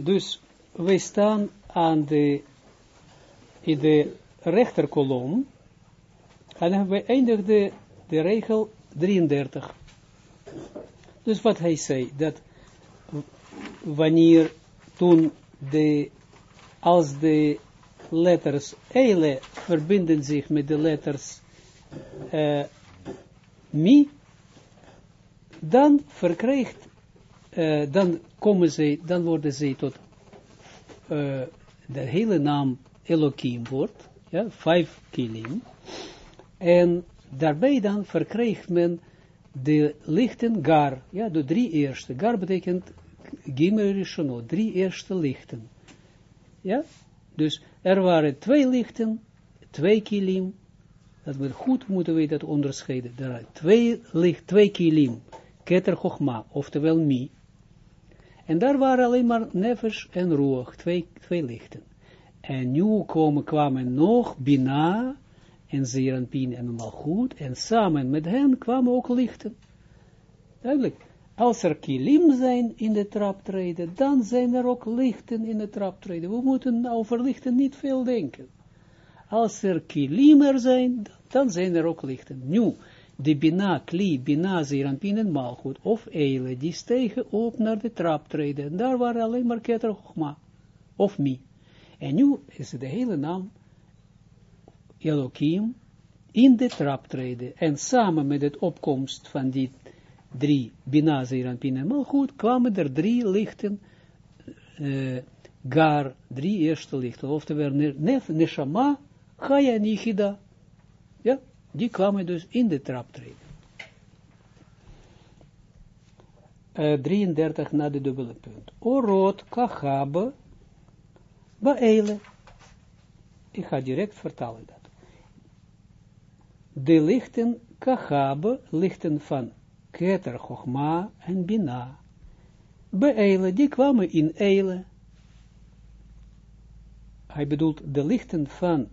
Dus wij staan aan de, in de rechterkolom en we eindigden de regel 33. Dus wat hij zei, dat wanneer toen de, als de letters eile verbinden zich met de letters uh, mi, dan verkrijgt, uh, dan komen ze, dan worden ze tot uh, de hele naam Elohim wordt, ja, vijf kilim, en daarbij dan verkrijgt men de lichten gar, ja, de drie eerste. Gar betekent gimel rishono, drie eerste lichten. Ja, dus er waren twee lichten, twee kilim, dat we goed moeten we dat onderscheiden. Er twee licht, twee kilim, keter chogma, oftewel mi. En daar waren alleen maar nefesh en roog, twee, twee lichten. En nu komen, kwamen nog bina, en Zeranpien en Malchut, en samen met hen kwamen ook lichten. Duidelijk, als er kilim zijn in de traptreden, dan zijn er ook lichten in de traptreden. We moeten over lichten niet veel denken. Als er kilim er zijn, dan zijn er ook lichten. Nu, de bina, kli, bina, zeranpien en malchut, of eile, die stegen op naar de traptreden. En daar waren alleen maar keter of mi. En nu is de hele naam Elohim in de traptreden. En samen met het opkomst van die drie Bina, Zeran, Pin en Malchut kwamen er drie lichten, uh, Gar, drie eerste lichten. Oftewel Nef, Neshama, Chaya. Ja, die kwamen dus in de traptreden. Uh, 33 na de dubbele punt. Orot, Kachabe, Baele. Ik ga direct vertalen dat de lichten kachabe, lichten van Keter, Chochma en Bina. Beele, die kwamen in Eile. Hij bedoelt de lichten van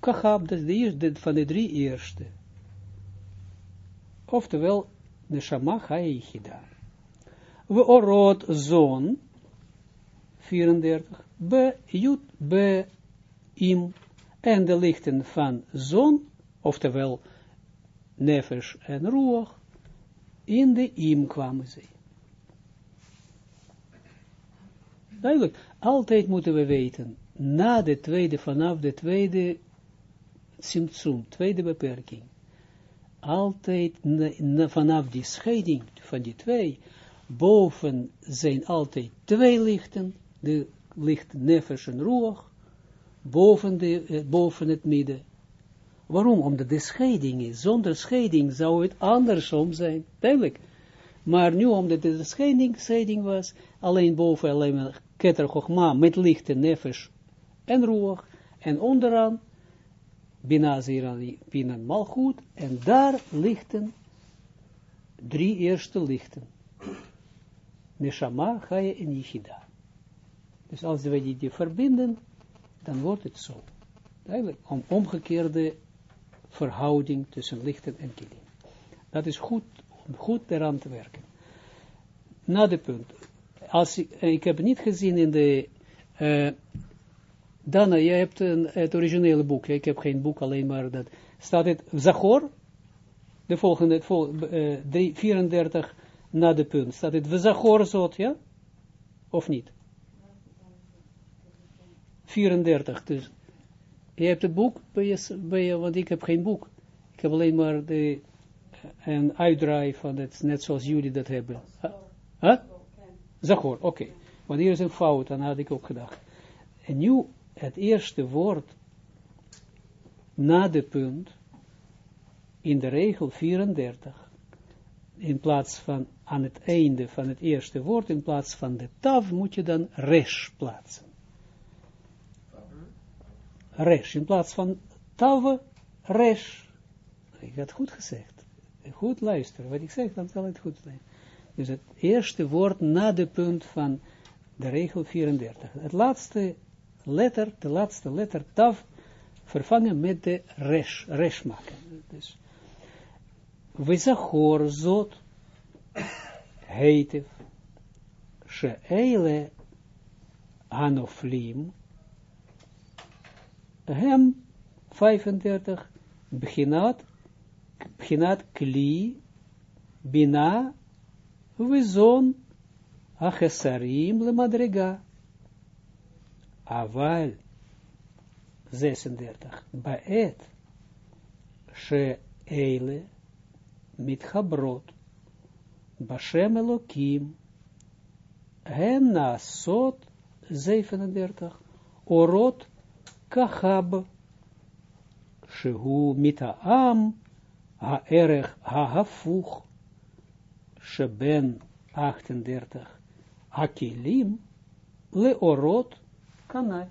Kachab, dat is de eerste van de drie eerste. Oftewel, de Shamach Haichida. We orot zon, 34, be jut be im, en de lichten van zon oftewel nefesh en ruach, in de im kwamen ze. Duidelijk, altijd moeten we weten, na de tweede, vanaf de tweede symptoom, tweede beperking, altijd vanaf die scheiding van die twee, boven zijn altijd twee lichten, de licht nefesh en ruach, boven, de, eh, boven het midden, Waarom? Omdat de scheiding is. Zonder scheiding zou het andersom zijn. Duidelijk. Maar nu, omdat de scheiding, scheiding was, alleen boven alleen chogma, met lichte nefesh en roer, en onderaan, bina bina malchut, en daar lichten, drie eerste lichten. Neshama, Chaya en Yichida. Dus als we die, die verbinden, dan wordt het zo. Duidelijk, om omgekeerde verhouding tussen lichten en kilim. Dat is goed, om goed eraan te werken. Na de punt. Als ik, heb niet gezien in de... Uh, Dana, jij hebt een, het originele boek. Ik heb geen boek, alleen maar dat. Staat het Zachor? De volgende, vol, uh, 3, 34 na de punt. Staat het Zachor zot, ja? Of niet? 34, dus je hebt het boek bij je, je, want ik heb geen boek. Ik heb alleen maar de, een uitdraai van het, net zoals jullie dat hebben. Huh? Zachor, oké. Okay. Want hier is een fout, dan had ik ook gedacht. En nu het eerste woord na de punt in de regel 34 in plaats van aan het einde van het eerste woord, in plaats van de tav, moet je dan resh plaatsen resh, in plaats van tave, resh. Ik had goed gezegd. Goed luisteren. Wat ik zeg, dan zal het goed zijn. Dus het eerste woord na de punt van de regel 34. Het laatste letter, de laatste letter tav, vervangen met de resh, resh maken. Dus, we zachor zot, she'ele Hanoflim, hem 35, beginat, beginat kli, bina, vizon, achesarim le madriga. Aval 36, baet, she eile, mitchabrot, bashem elokim, sot 37, orot kachab, shehu mitaam, ha-erech ha-hafuch, sheben 38, hakilim, leorot kanai.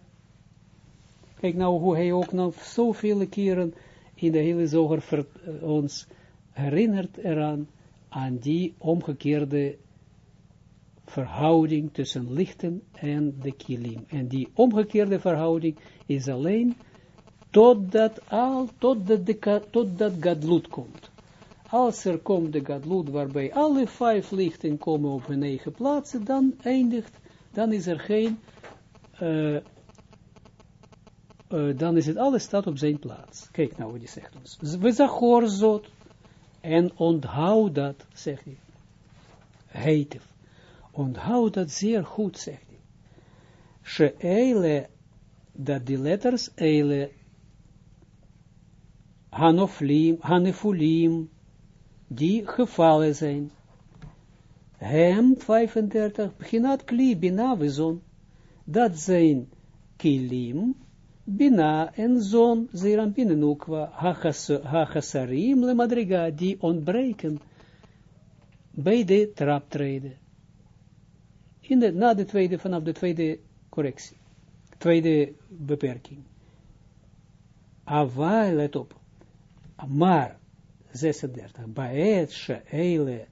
Kijk nou hoe hij ook nog zoveel keren in de hele zoger ons herinnert eraan, aan die omgekeerde verhouding tussen lichten en de kilim. En die omgekeerde verhouding is alleen totdat al, totdat, de, totdat gadlut komt. Als er komt de gadlut waarbij alle vijf lichten komen op hun eigen plaatsen, dan eindigt, dan is er geen, uh, uh, dan is het alles staat op zijn plaats. Kijk nou wat hij zegt ons. We zachor zot, en onthoud dat, zegt hij. Heet Onthoud dat zeer goed, zegt hij. She eile, dat die letters eile, hanoflim, hanefulim, die gevallen zijn. Hem 35, beginat kli, bina, zon. Dat zijn kilim, Bina en zon, zeerampin en ukwa, hachasarim le madriga, die ontbreken bij de traptreden. In de, na de tweede, vanaf de tweede correctie, tweede beperking. Ava, let op, maar, 36, baet she'ele,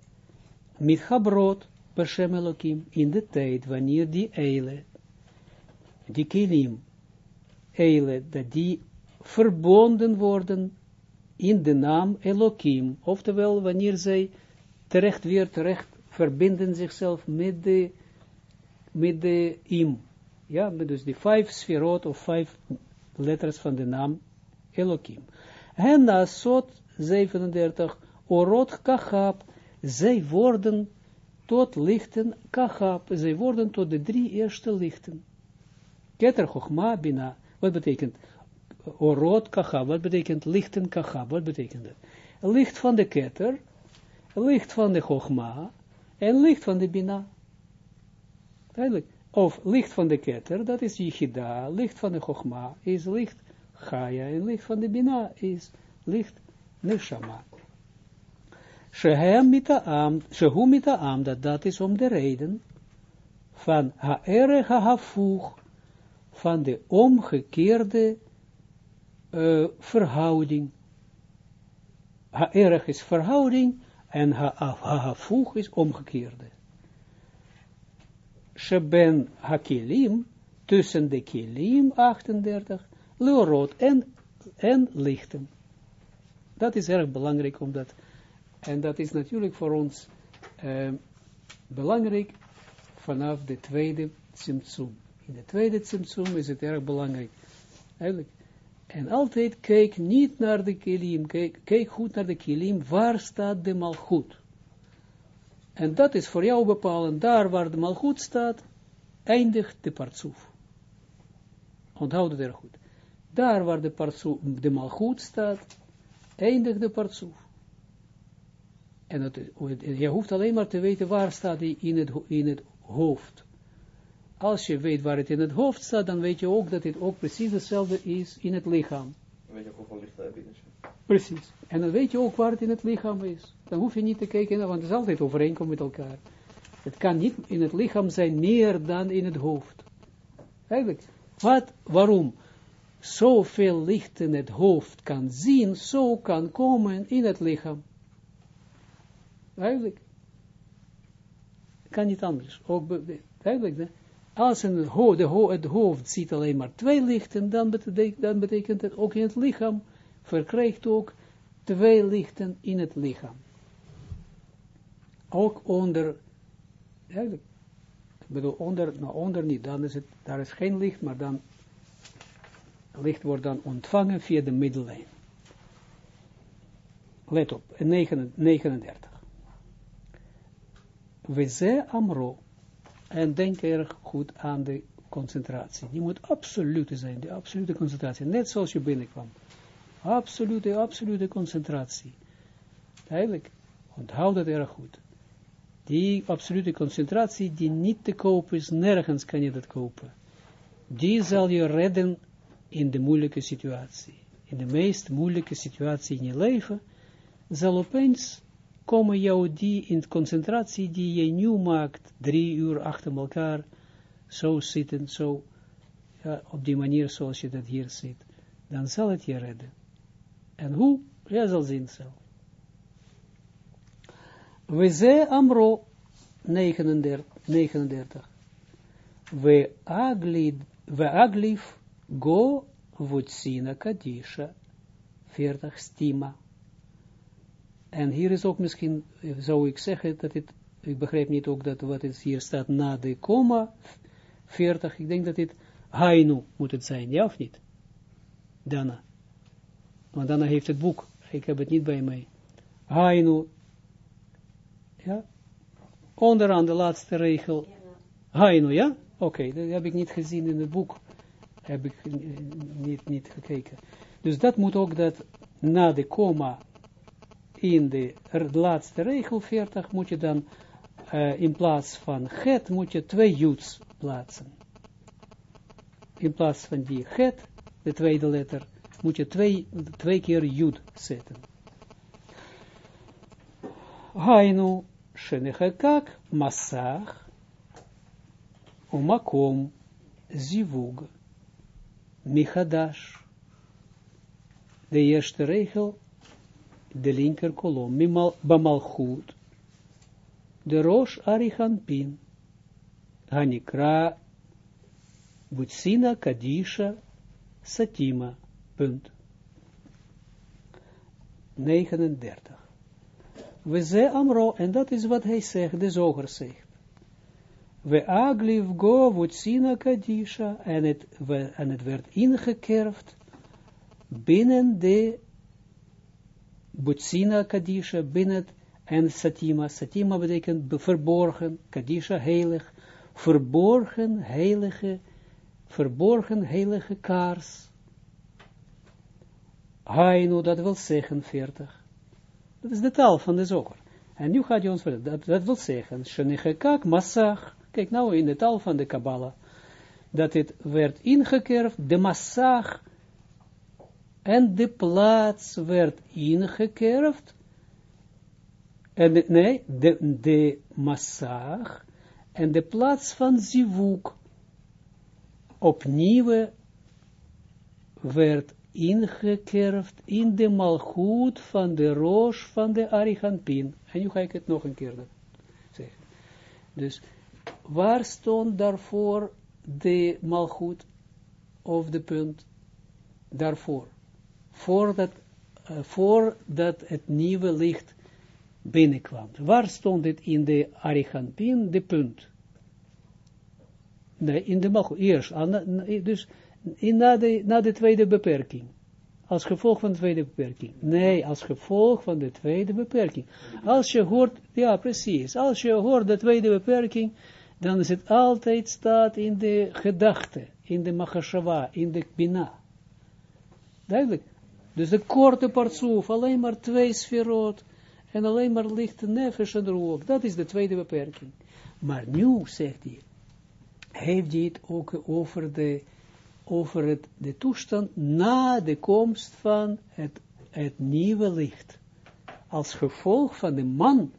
mit habrot, per Elohim, in de tijd, wanneer die eile, die kilim, eile, dat die verbonden worden in de naam Elohim, oftewel wanneer zij terecht weer terecht verbinden zichzelf met de, met de im, ja, met dus die vijf sferot of vijf letters van de naam Elohim. En na sot 37, orot kachab, zij worden tot lichten kachab, zij worden tot de drie eerste lichten. Keter Chochma Bina, wat betekent orot kacha? Wat betekent lichten kacha? Wat betekent dat? Licht van de ketter, licht van de chogma en licht van de bina. Duidelijk. Of licht van de ketter, dat is yichida. Licht van de chogma is licht chaya. En licht van de bina is licht neshama. Shehem mita'am, shehu mita'am, dat dat is om de reden van ha'erech ha'hafuch, van de omgekeerde uh, verhouding. Ha-erg is verhouding en ha-hafuch is omgekeerde. Sheben ha-kilim, tussen de kilim, 38, leorot en, en lichten. Dat is erg belangrijk, omdat, en dat is natuurlijk voor ons uh, belangrijk vanaf de tweede symptoom. In de tweede tzimtzum is het erg belangrijk. Eigenlijk. En altijd kijk niet naar de kilim, kijk, kijk goed naar de kilim, waar staat de malgoed? En dat is voor jou bepalen, daar waar de malgoed staat, eindigt de partsoef. Onthoud het erg goed. Daar waar de, partsoef, de malgoed staat, eindigt de partsoef. En je hoeft alleen maar te weten waar staat hij in het, in het hoofd als je weet waar het in het hoofd staat, dan weet je ook dat het ook precies hetzelfde is in het lichaam. Dan weet je ook hoeveel licht er is. Precies. En dan weet je ook waar het in het lichaam is. Dan hoef je niet te kijken, want het is altijd overeenkomen met elkaar. Het kan niet in het lichaam zijn meer dan in het hoofd. Eigenlijk, wat, waarom zoveel licht in het hoofd kan zien, zo kan komen in het lichaam. Eigenlijk. Kan niet anders. Ook, eigenlijk, als een de het hoofd ziet alleen maar twee lichten, dan betekent, dan betekent het ook in het lichaam, verkrijgt ook twee lichten in het lichaam. Ook onder, Ik bedoel, onder, nou, onder niet, dan is het, daar is geen licht, maar dan, licht wordt dan ontvangen via de middellijn. Let op, 39. We ze amro, en denk erg goed aan de concentratie. Die moet absolute zijn, de absolute concentratie. Net zoals je binnenkwam. Absolute, absolute concentratie. Eigenlijk, onthoud dat erg goed. Die absolute concentratie die niet te kopen is, nergens kan je dat kopen. Die zal je redden in de moeilijke situatie. In de meest moeilijke situatie in je leven, zal opeens komen jou die in concentratie die je nu maakt, drie uur achter elkaar, zo zitten, zo, ja, op die manier zoals je dat hier ziet, dan zal het je redden. En hoe? Jij zal zien zelf. We ze amro 39, 39. We aglid, we aglif go vutsina kadisha 40 stima. En hier is ook misschien, zou ik zeggen, dat het, ik begrijp niet ook dat wat het hier staat na de komma, 40, ik denk dat dit hainu moet het zijn, ja of niet? Dana. Want Dana heeft het boek, ik heb het niet bij mij. Hainu, ja, onderaan de laatste regel, hainu, ja? Oké, dat heb ik niet gezien in het boek, heb ik niet, niet gekeken. Dus dat moet ook dat na de komma in de laatste regel 40 moet je dan uh, in plaats van het moet je twee juts plaatsen. In plaats van die het, de tweede letter, moet je twee, twee keer jud zetten. Hainu shenechekak masach umakom zivug michadash. De eerste regel de linker kolom, Bamalchut, de Rosh Arichanpin, Hanikra, Butsina, Kadisha, Satima, punt. 39. We ze amro, en dat is wat hij zegt, de zoger zegt. We agliv go vutsina kadisha, en het, en het werd ingekerfd binnen de Butsina Kadisha, binnen en Satima. Satima betekent verborgen, Kadisha heilig, verborgen heilige, verborgen heilige kaars. Hainu, dat wil zeggen 40. Dat is de taal van de zoger. En nu gaat hij ons vertellen, dat, dat wil zeggen, Shenechekak Massach, kijk nou in de taal van de Kabbalah, dat het werd ingekerfd, de Massach, en de plaats werd ingekerfd, en nee, de, de massag, en de plaats van zivuk, opnieuw werd ingekerfd in de malgoed van de roos van de Ariganpin. En nu ga ik het nog een keer zeggen. Dus, waar stond daarvoor de malgoed, of de punt, daarvoor? Voordat, uh, voordat het nieuwe licht binnenkwam. Waar stond het in de Arichampin, de punt? Nee, in de Malchut, eerst, dus in, na, de, na de tweede beperking. Als gevolg van de tweede beperking. Nee, als gevolg van de tweede beperking. Als je hoort, ja precies, als je hoort de tweede beperking, dan is het altijd staat in de gedachte, in de machashava, in de bina. Duidelijk. Dus de korte partsoef, alleen maar twee sferot, en alleen maar lichte nefesh en rook. Dat is de tweede beperking. Maar nu, zegt hij, heeft hij het ook over, de, over het, de toestand na de komst van het, het nieuwe licht. Als gevolg van de man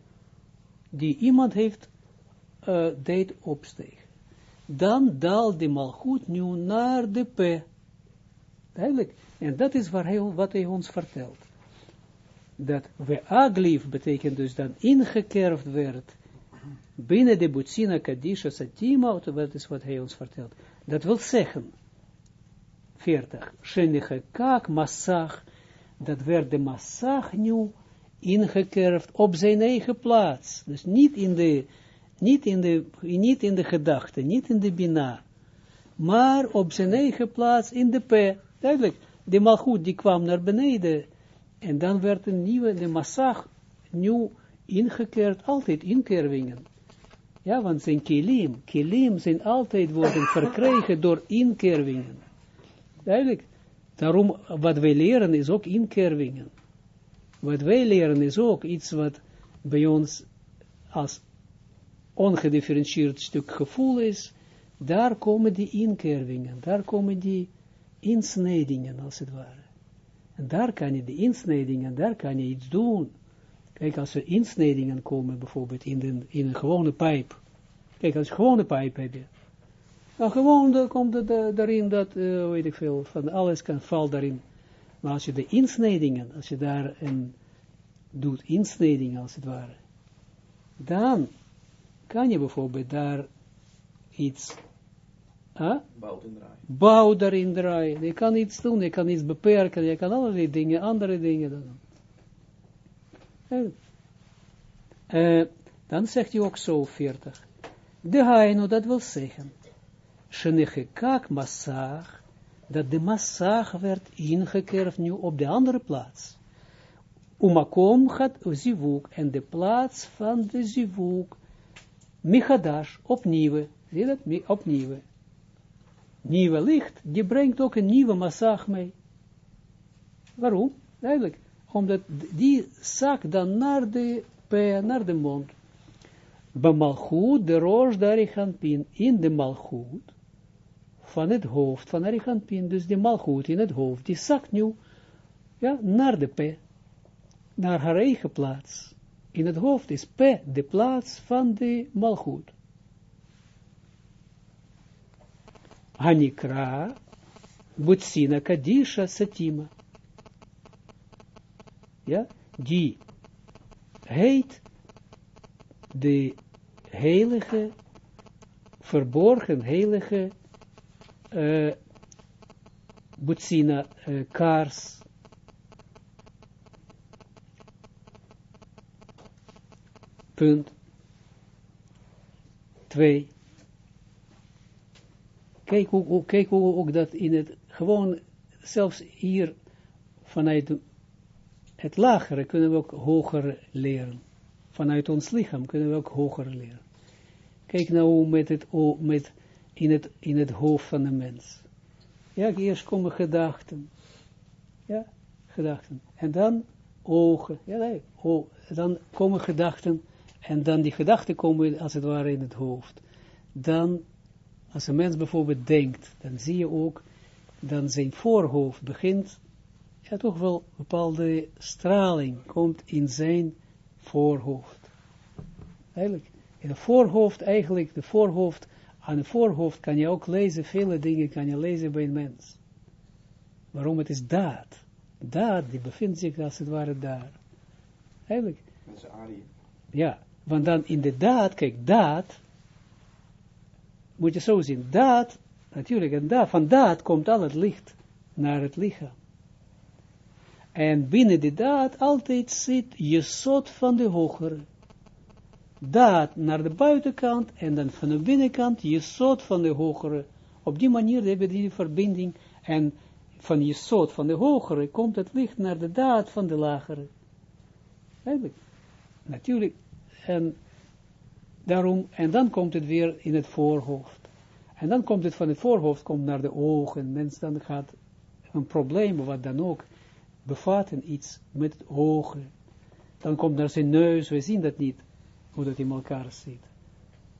die iemand heeft uh, deed opstegen. Dan daalt de malgoed nu naar de P. Duidelijk. En dat is waar hij, wat hij ons vertelt. Dat we aglief betekent dus dat ingekerfd werd binnen de Butsina Kadisha Satima, dat is wat hij ons vertelt. Dat wil zeggen, 40, Shenige Kak Massach, dat werd de Massach nu ingekerfd op zijn eigen plaats. Dus niet in de, niet in de, niet in de gedachte, niet in de bina, maar op zijn eigen plaats in de P. Duidelijk, de malgoed die kwam naar beneden, en dan werd een nieuwe, de massag, nieuw ingekeerd, altijd inkervingen. Ja, want zijn kilim, kilim zijn altijd worden verkregen door inkervingen. Duidelijk, daarom, wat wij leren is ook inkervingen. Wat wij leren is ook iets wat bij ons als ongedifferentieerd stuk gevoel is, daar komen die inkervingen, daar komen die insnijdingen, als het ware. En daar kan je, de insnijdingen, daar kan je iets doen. Kijk, als er insnijdingen komen, bijvoorbeeld in, de, in een gewone pijp. Kijk, als je gewone pijp heb je. Nou, gewoon komt uh, daarin dat, uh, weet ik veel, van alles kan valt daarin. Maar als je de insnijdingen, als je daar een doet, insnijdingen als het ware, dan kan je bijvoorbeeld daar iets huh? bouw daarin draaien. Je kan iets doen, je kan iets beperken, je kan allerlei dingen, andere dingen doen. Uh, dan zegt hij ook zo 40. De haino, dat wil zeggen, kak massag, dat de massag werd ingekerfd nu op de andere plaats. Umakom gaat zivuk, en de plaats van de zivuk, michadash, opnieuw, zie dat, opnieuw. Nieuwe licht, die brengt ook een nieuwe massag mee. Waarom? Duidelijk omdat die zak dan naar de naar de mond. Bij malchut, de roos de Arichanpin, in de malchut, van het hoofd van Arichanpin, dus de malchut in het hoofd, die zakt nu, ja, naar de P, naar haar eigen plaats. In het hoofd is P de plaats van de malchut. Hanikra, Butsina Kadisha Satima ja, die heet de heilige, verborgen heilige uh, Butsina uh, kaars. Punt. Twee. Kijk hoe, hoe ook dat in het, gewoon, zelfs hier vanuit het lagere kunnen we ook hoger leren. Vanuit ons lichaam kunnen we ook hoger leren. Kijk nou met het, met, in, het, in het hoofd van de mens. Ja, eerst komen gedachten. Ja, gedachten. En dan ogen. Ja, nee, oh, dan komen gedachten. En dan die gedachten komen als het ware in het hoofd. Dan, als een mens bijvoorbeeld denkt, dan zie je ook, dan zijn voorhoofd begint ja, toch wel bepaalde straling komt in zijn voorhoofd. Eigenlijk, in het voorhoofd, eigenlijk, de voorhoofd, aan het voorhoofd kan je ook lezen, vele dingen kan je lezen bij een mens. Waarom? Het is daad. Daad, die bevindt zich als het ware daar. Eigenlijk. Ja, want dan in de daad, kijk, daad, moet je zo zien, daad, natuurlijk, en daad, van daad komt al het licht naar het lichaam. En binnen de daad altijd zit je soort van de hogere. Daad naar de buitenkant en dan van de binnenkant je soort van de hogere. Op die manier hebben we die verbinding en van je soort van de hogere komt het licht naar de daad van de lagere. Eigenlijk. Natuurlijk. En daarom, en dan komt het weer in het voorhoofd. En dan komt het van het voorhoofd, komt naar de ogen. Mens dan gaat een probleem, wat dan ook, bevatten iets met ogen. Dan komt naar zijn neus, we zien dat niet, hoe dat in elkaar zit.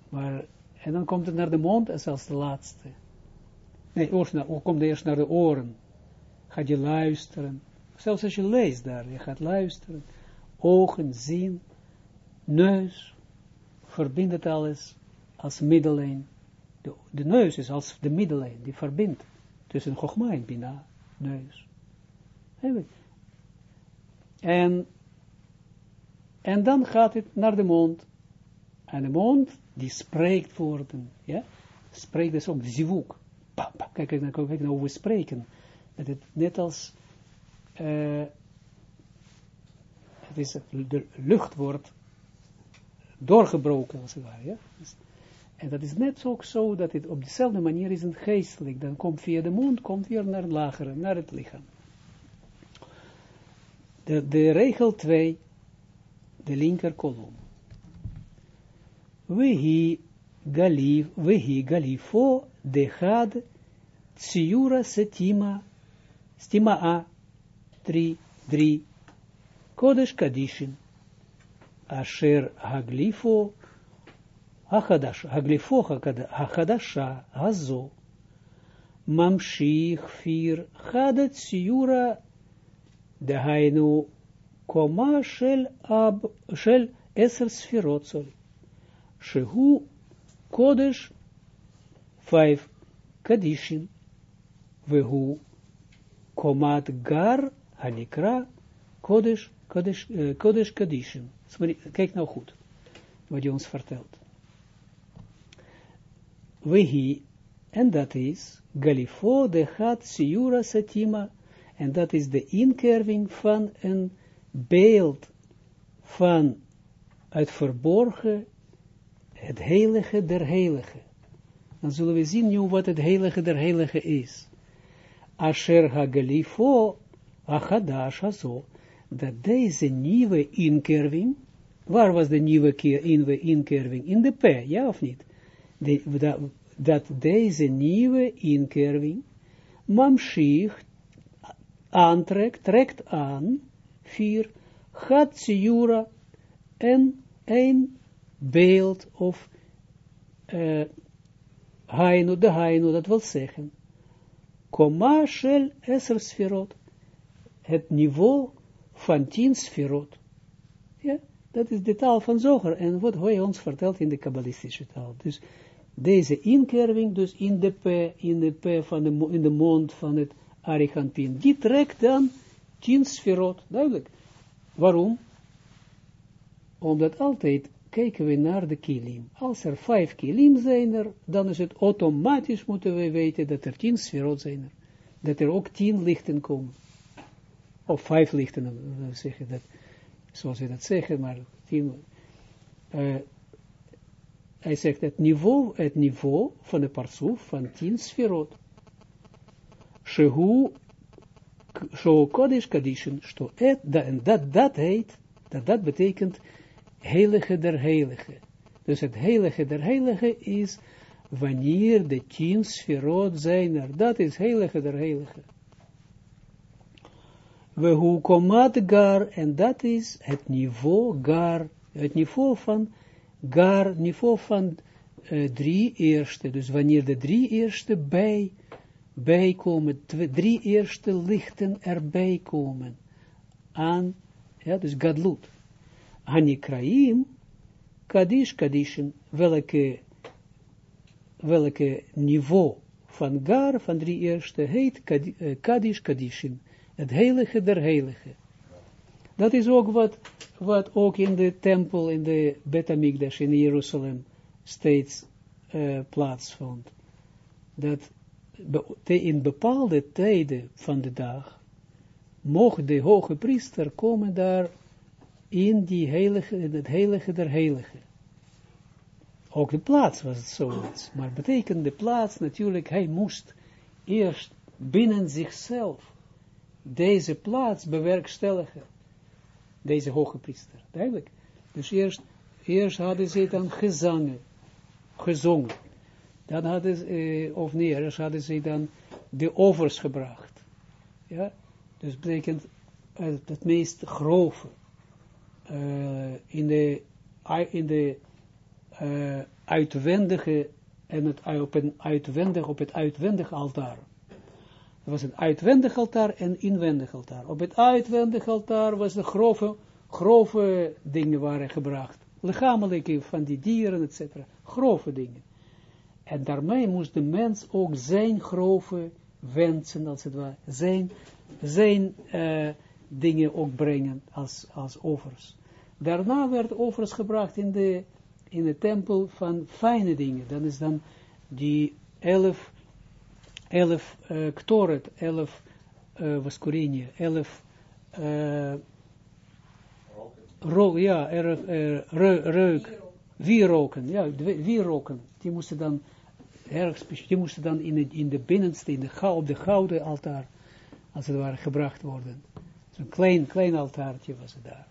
Maar, en dan komt het naar de mond en zelfs de laatste. Nee, eerst naar, komt eerst naar de oren. Gaat je luisteren. Zelfs als je leest daar, je gaat luisteren. Ogen, zien, neus, verbindt het alles als middellijn. De, de neus is als de middellijn, die verbindt tussen Chogma en Bina, neus. En, en dan gaat het naar de mond. En de mond, die spreekt woorden. Ja? Spreekt dus ook zivuk. Kijk, kijk, kijk, kijk nou we spreken. Het net als uh, het is, de lucht wordt doorgebroken, als het ware, ja. Dus, en dat is net ook zo, dat het op dezelfde manier is een geestelijk, dan komt via de mond, komt weer naar het lagere, naar het lichaam. De, de regel 2, de linker kolom. Wehi galif, wehi galifo dechad tsiura setima, stima a, 3, 3, kodesh kadishin, asher haglifo, החדש, הגליפו החדשה הזו, ממשיך פיר חד ציורה, דהיינו קומה של, אב, של עשר ספירות סול, שהוא קודש פייב קדישין, והוא קומת גר הנקרא קודש, Kodesh, uh, Kijk nou goed wat hij ons vertelt. Wehi, en dat is Galifo de Hat Siura Satima, en dat is de inkerving van een beeld van het verborgen, het heilige der heilige. Dan zullen we zien nu wat het heilige der heilige is. Asher ha Galifo, achadash dat deze nieuwe inkerving, waar was de nieuwe inkerving? In de P, ja of niet? dat, dat deze nieuwe inkerving mamschicht aantrekt, trekt aan, vier, Hatsiura en een beeld of uh, hainu, de hainu, dat wil zeggen, komma shel eser sferot, het niveau van tien sferot. Ja, dat is de taal van Zoger en wat hij ons vertelt in de kabbalistische taal. Dus deze inkerving, dus in de P, in de P van de, in de mond van het Arichampin, die trekt dan tien sferot, duidelijk. Waarom? Omdat altijd kijken we naar de kilim. Als er vijf kilim zijn er, dan is het automatisch moeten we weten dat er tien sferot zijn er. Dat er ook tien lichten komen. Of vijf lichten, zeggen dat, zoals we dat zeggen, maar tien, uh, hij zegt het niveau, het niveau van de parsoef van tien sferot. Shehu, zo kodesh kadishin, sto en dat, dat heet, dat, dat betekent heilige der heilige. Dus het heilige der heilige is wanneer de tien sferot zijn er. Dat is heilige der heilige. We hoe komat gar, en dat is het niveau gar, het niveau van gar niveau van uh, drie eerste, dus wanneer de drie eerste bij, bijkomen, drie eerste lichten erbij komen, aan, ja, dus gadlut, Hanikraim, Kadish Kadishin, welke, welke niveau van gar, van drie eerste, heet Kadish Kadishin, het heilige der heilige. Dat is ook wat, wat ook in de tempel, in de Betamigdash in Jeruzalem steeds uh, plaatsvond. Dat in bepaalde tijden van de dag mocht de hoge priester komen daar in die heilige, het heilige der heilige. Ook de plaats was het zoiets, maar betekent de plaats natuurlijk, hij moest eerst binnen zichzelf deze plaats bewerkstelligen deze hoge priester. Duidelijk. Dus eerst, eerst hadden ze dan gezangen, gezongen. Dan hadden ze, eh, of nee, eerst hadden ze dan de offers gebracht. Ja, dus betekent uh, het meest grove uh, in de, in de uh, uitwendige en het, op, een uitwendig, op het uitwendige altaar. Er was een uitwendig altaar en inwendig altaar. Op het uitwendig altaar was de grove, grove dingen waren gebracht. Lichamelijke van die dieren, etc. Grove dingen. En daarmee moest de mens ook zijn grove wensen, als het ware, zijn, zijn uh, dingen ook brengen als, als offers. Daarna werd offers gebracht in de, in de tempel van fijne dingen. Dan is dan die elf elf uh, ktoret, elf uh, elf uh, ja, erg, uh, reuk, wie roken, ja, wie roken, die moesten dan die moesten dan in, de, in de binnenste, in de, op de gouden altaar, als het ware, gebracht worden. Zo'n klein, klein altaartje was het daar.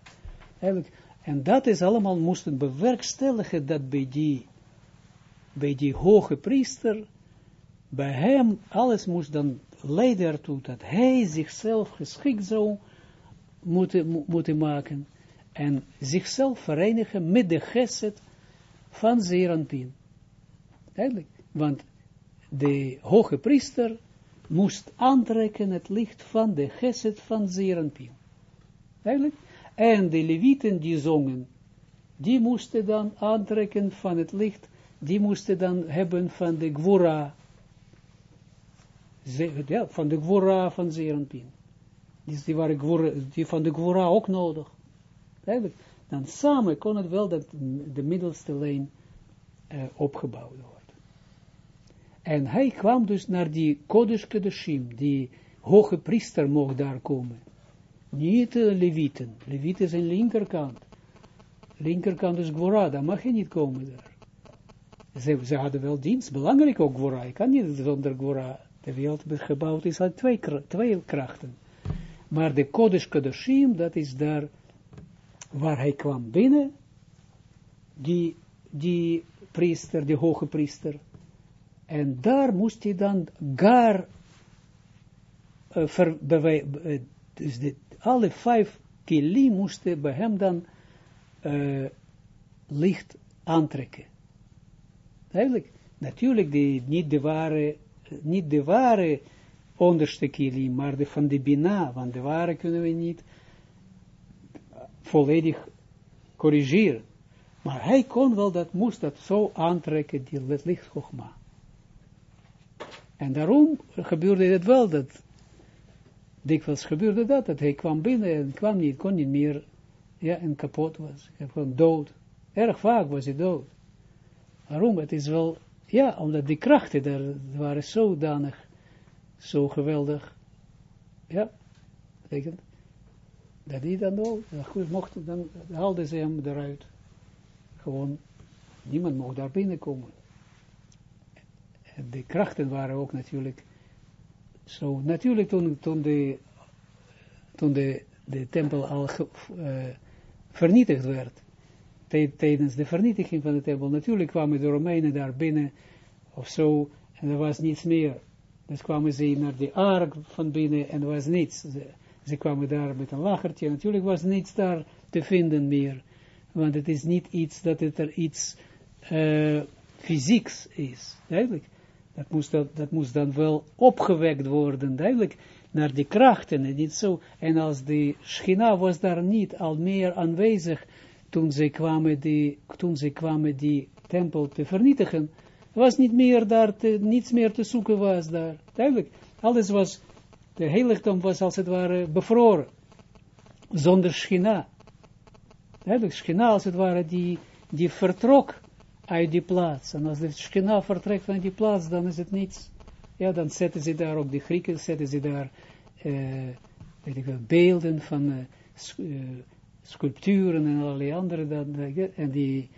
En dat is allemaal moesten bewerkstelligen dat bij die, bij die hoge priester, bij hem, alles moest dan leiden ertoe dat hij zichzelf geschikt zou moeten, moeten maken en zichzelf verenigen met de geset van Zeranpin. Eigenlijk, want de hoge priester moest aantrekken het licht van de geset van Zeranpin. Eigenlijk, en de levieten die zongen, die moesten dan aantrekken van het licht, die moesten dan hebben van de gwora, van de gwora van Zeranpin. Dus die, waren gwora, die van de gwora ook nodig. Dan samen kon het wel dat de middelste lijn opgebouwd worden. En hij kwam dus naar die Kodesh Kedeshim, die hoge priester mocht daar komen. Niet uh, Levieten. Levieten zijn linkerkant. Linkerkant is Gwora, daar mag je niet komen daar. Ze, ze hadden wel dienst, belangrijk ook Gwora. Je kan niet zonder Gwora. De wereld gebouwd is uit twee, twee krachten. Maar de Kodesh Kodeshim, dat is daar waar hij kwam binnen, die, die priester, die hoge priester, en daar moest hij dan gar, uh, dus de, alle vijf kilim moesten bij hem dan uh, licht aantrekken. Eigenlijk, natuurlijk die, niet de ware, niet de ware onderste kilim, maar de van de bina, want de ware kunnen we niet volledig corrigeren. Maar hij kon wel, dat moest dat zo aantrekken, die licht. En daarom gebeurde het wel, dat dikwijls gebeurde dat, dat hij kwam binnen en kwam niet, kon niet meer, ja, en kapot was. Hij kwam dood. Erg vaak was hij dood. Waarom? Het is wel, ja, omdat die krachten daar waren zodanig, zo geweldig. Ja, betekent dat hij dan dood, goed, mocht, dan haalden ze hem eruit. Gewoon, niemand mocht daar binnenkomen. En de krachten waren ook natuurlijk zo, natuurlijk toen, toen, de, toen de, de tempel al uh, vernietigd werd, tijdens de vernietiging van de tempel, natuurlijk kwamen de Romeinen daar binnen, of zo, en er was niets meer. Dus kwamen ze naar de ark van binnen en er was niets. Ze, kwamen daar met een lachertje, natuurlijk was niets daar te vinden meer. Want het is niet iets dat het er iets uh, fysieks is, duidelijk. Dat moest, dat, moest dan wel opgewekt worden, duidelijk, naar die krachten en niet zo. En als de schina was daar niet al meer aanwezig, toen ze kwamen die, toen kwamen die tempel te vernietigen, was niet meer daar, te, niets meer te zoeken was daar. Duidelijk, alles was, de heiligdom was als het ware bevroren, zonder schina. Duidelijk, schina als het ware, die, die vertrok uit die plaats. En als de schina vertrekt van die plaats, dan is het niets. Ja, dan zetten ze daar ook, de Grieken zetten ze daar, uh, weet ik wel, beelden van uh, sculpturen en allerlei andere, dan, en, die,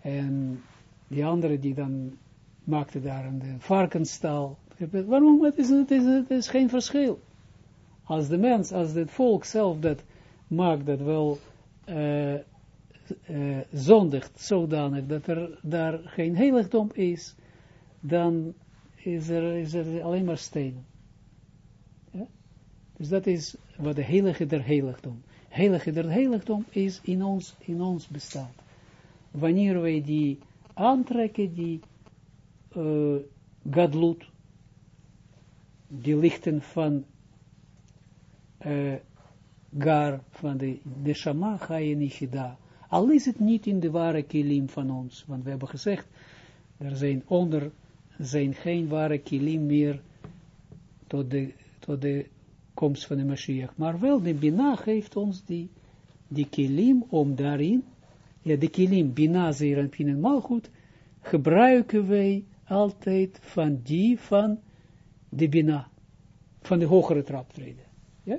en die andere die dan maakten daar een varkensstal. Waarom? Het is, het, is, is geen verschil. Als de mens, als het volk zelf dat maakt, dat wel uh, uh, zondigt zodanig dat er daar geen heiligdom is, dan is er, is er alleen maar steen. Dus dat is wat de heilige der heiligdom. Heilige der heiligdom is in ons, in ons bestaat. Wanneer wij die aantrekken, die uh, gadlut, die lichten van uh, gar, van de neshama, ga je al is het niet in de ware kilim van ons, want we hebben gezegd, er zijn onder, zijn geen ware kilim meer tot de, tot de komst van de Mashiach. Maar wel de Bina geeft ons die, die kilim om daarin, ja de kilim, Bina, Zeer en Pin en Malchut, gebruiken wij altijd van die van de Bina, van de hogere traptreden. Ja?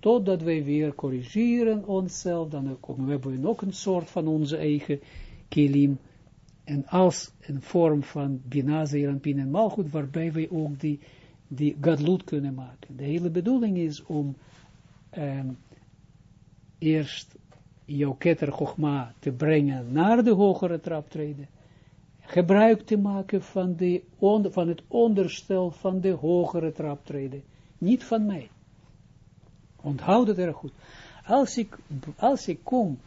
totdat wij weer corrigeren onszelf, dan komen we hebben ook een soort van onze eigen kilim, en als een vorm van Bina, Zeranpin en Malchut, waarbij wij ook die, die gadlut kunnen maken. De hele bedoeling is om um, eerst jouw keter te brengen naar de hogere traptreden, gebruik te maken van, de van het onderstel van de hogere traptreden, niet van mij. Onthoud het erg goed. Als ik, als ik kom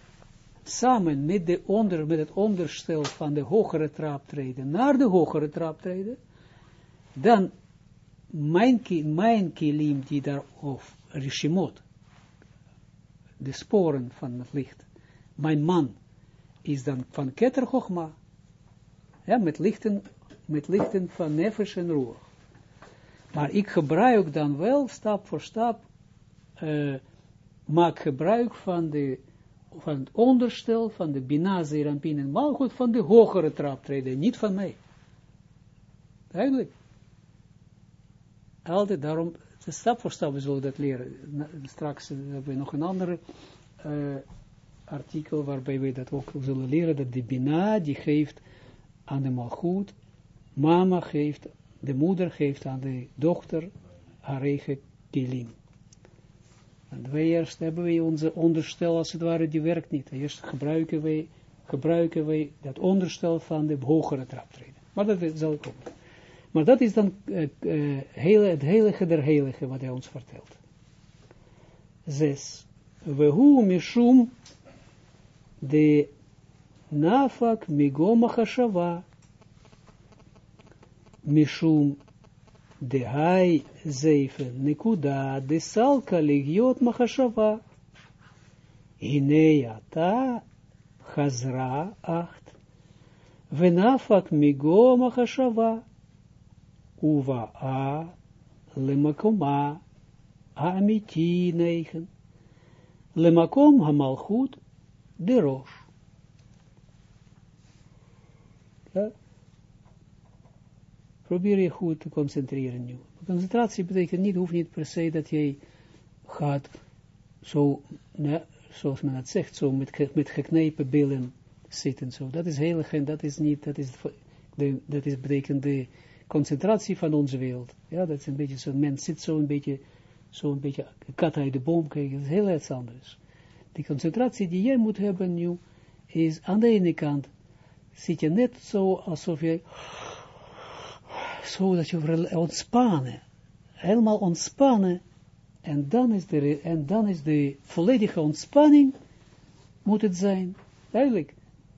samen met, de onder, met het onderstel van de hogere traptreden naar de hogere traptreden, dan mijn, mijn kilim die daar, of rishimot, de sporen van het licht, mijn man is dan van Keter Chochma, ja, met lichten, met lichten van nefesh en roer. Maar ik gebruik dan wel, stap voor stap, uh, maak gebruik van de van het onderstel van de Bina, Zerampin en Malchut van de hogere traptreden, niet van mij. Eigenlijk. Altijd daarom, stap voor stap zullen we dat leren. Straks hebben we nog een andere uh, artikel waarbij we dat ook zullen leren, dat de Bina die geeft aan de Malchut, mama geeft, de moeder geeft aan de dochter haar eigen kilim. En wij eerst hebben wij onze onderstel, als het ware, die werkt niet. Eerst gebruiken wij, gebruiken wij dat onderstel van de hogere traptreden. Maar dat zal ook. Maar dat is dan uh, uh, hele, het heilige der heilige wat hij ons vertelt. Zes. We hoe mishum de nafak chashava mishum de hai zeven nekuda de salka legiot machashava. Hine ata chazra acht. Venafak migo machashava. Uva a lemakoma amiti negen. Lemakom hamalchut de rosh. Ja? Probeer je goed te concentreren nu. Concentratie betekent niet, hoeft niet per se dat jij gaat zo, zoals men het zegt, zo met, met geknepen billen zitten. Zo. Dat is heel dat is niet, dat is, de, dat is betekent de concentratie van onze wereld. Ja, dat is een beetje zo, men zit zo een beetje, zo een beetje kat uit de boom kijken, dat is heel iets anders. Die concentratie die jij moet hebben nu, is aan de ene kant, zit je net zo alsof je zo dat je ontspannen, helemaal ontspannen, en dan is de, en dan is de volledige ontspanning, moet het zijn, eigenlijk,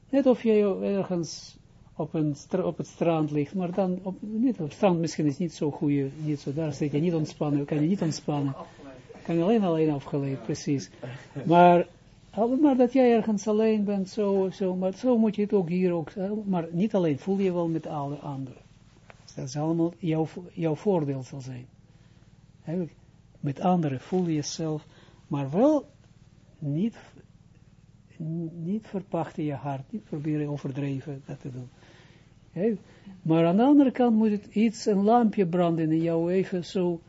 net of je ergens op, een op het strand ligt, maar dan, op, niet op het strand misschien is niet zo goed, niet zo, daar zit je niet ontspannen, kan je niet ontspannen, kan je alleen alleen afgeleid, precies, maar, maar dat jij ergens alleen bent, zo, zo, maar zo moet je het ook hier ook, maar niet alleen, voel je wel met alle anderen dat is allemaal jouw, jouw voordeel zal zijn. Met anderen voel je jezelf, maar wel niet, niet verpachten je hart, niet proberen overdreven dat te doen. Maar aan de andere kant moet het iets, een lampje branden in jouw even zo,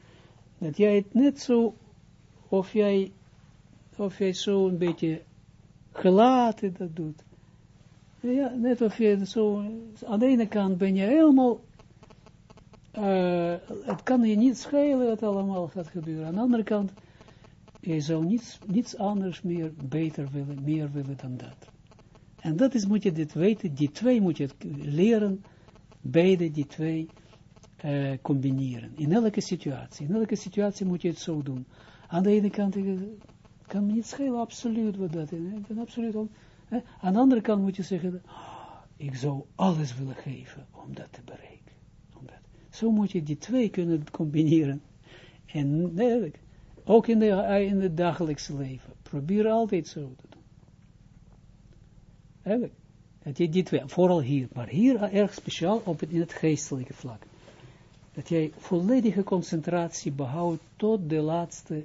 dat jij het net zo, of jij, of jij zo een beetje gelaten dat doet. Ja, net of je zo, aan de ene kant ben je helemaal uh, het kan je niet schelen dat allemaal gaat gebeuren. Aan de andere kant, je zou niets, niets anders meer beter willen, meer willen dan dat. En dat is, moet je dit weten, die twee moet je leren, beide die twee uh, combineren. In elke situatie, in elke situatie moet je het zo doen. Aan de ene kant, kan me niet schelen, absoluut wat dat is. Ik absoluut Aan de andere kant moet je zeggen, oh, ik zou alles willen geven om dat te bereiken. Zo moet je die twee kunnen combineren. En nee, ook in, de, in het dagelijkse leven. Probeer altijd zo te doen. Dat je die twee, vooral hier, maar hier erg speciaal op het, in het geestelijke vlak. Dat jij volledige concentratie behoudt tot de laatste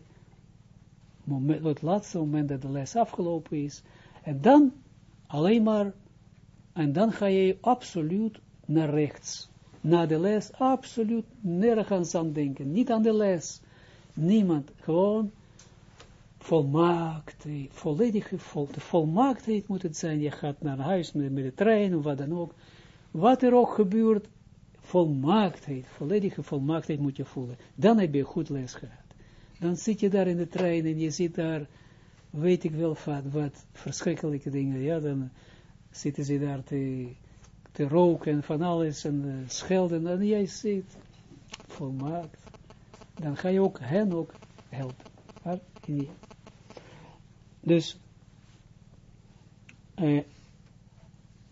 moment, het laatste moment dat de les afgelopen is. En dan alleen maar, en dan ga je absoluut naar rechts na de les absoluut nergens aan denken. Niet aan de les. Niemand. Gewoon volmaaktheid, volledige vol, de volmaaktheid moet het zijn. Je gaat naar huis met, de trein of wat dan ook. Wat er ook gebeurt, volmaaktheid, volledige volmaaktheid moet je voelen. Dan heb je goed les gehad. Dan zit je daar in de trein en je zit daar, weet ik wel wat, wat verschrikkelijke dingen. Ja, dan zitten ze daar te, te roken en van alles en uh, schelden. En jij zit volmaakt. Dan ga je ook hen ook helpen. Dus, uh,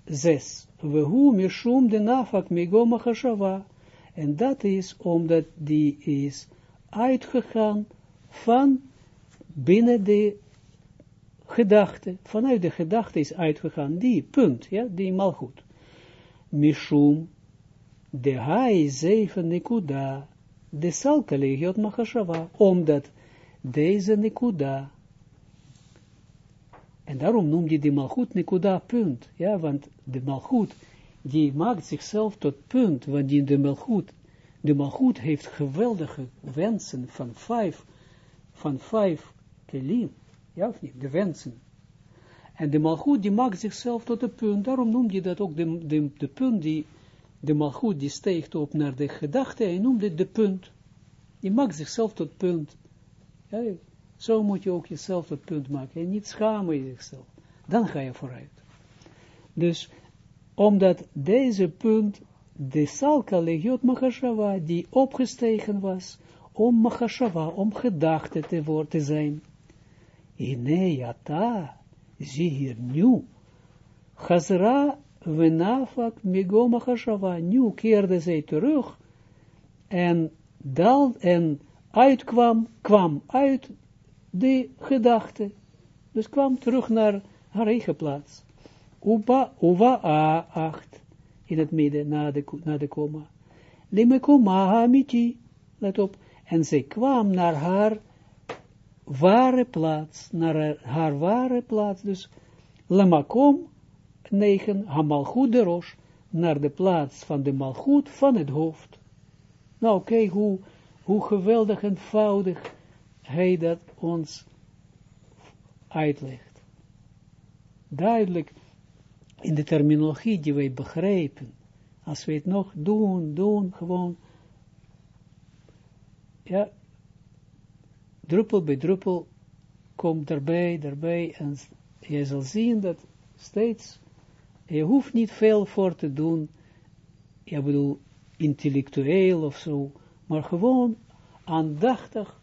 zes. We hoe mishum de nafak migoma chashava. En dat is omdat die is uitgegaan van binnen de gedachte, vanuit de gedachte is uitgegaan, die punt, ja, die mal goed. Mishum, de hai zeven nekuda, de salkalegiot machashava, omdat deze nekuda, en daarom noem je die malchut nekuda punt, ja, want de malchut, die maakt zichzelf tot punt, want die de malchut, de malchut heeft geweldige wensen van vijf, van vijf kelim, ja of niet, de wensen. En de malchut die maakt zichzelf tot een punt, daarom noem je dat ook de, de, de punt die, de malchut die steekt op naar de gedachte, en noemt het de punt. Die maakt zichzelf tot punt. Ja, zo moet je ook jezelf tot punt maken. En niet schamen jezelf. Dan ga je vooruit. Dus, omdat deze punt, de salka legiot machashava, die opgestegen was, om machashava, om gedachte te, worden, te zijn. Ineyata, zie hier nu, Chazra venafak migo machashava, nu keerde zij terug, en dal, en uitkwam, kwam uit de gedachte. Dus kwam terug naar haar eigen plaats. Uba, uva a, acht, in het midden, na de, na de komma. Limekoma let op, en zij kwam naar haar ware plaats, naar haar ware plaats, dus lemakom, negen, hamalchut de roos, naar de plaats van de malchut van het hoofd. Nou, kijk hoe, hoe geweldig eenvoudig hij dat ons uitlegt. Duidelijk in de terminologie die wij begrijpen. Als we het nog doen, doen, gewoon, ja, druppel bij druppel komt erbij, erbij, en je zal zien dat steeds, je hoeft niet veel voor te doen, ik bedoel, intellectueel of zo, maar gewoon aandachtig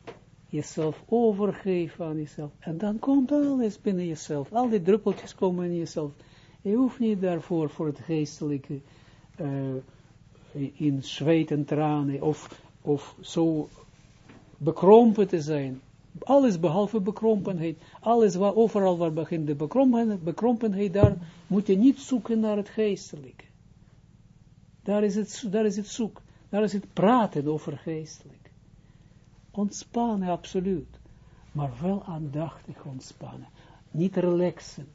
jezelf overgeven aan jezelf. En dan komt alles binnen jezelf. Al die druppeltjes komen in jezelf. Je hoeft niet daarvoor voor het geestelijke uh, in zweet en tranen of, of zo bekrompen te zijn. Alles behalve bekrompenheid. Alles waar, overal waar begint de bekrompenheid, bekrompenheid, daar moet je niet zoeken naar het geestelijke. Daar is het, daar is het zoek. Daar is het praten over geestelijk ontspannen, absoluut. Maar wel aandachtig ontspannen. Niet relaxen.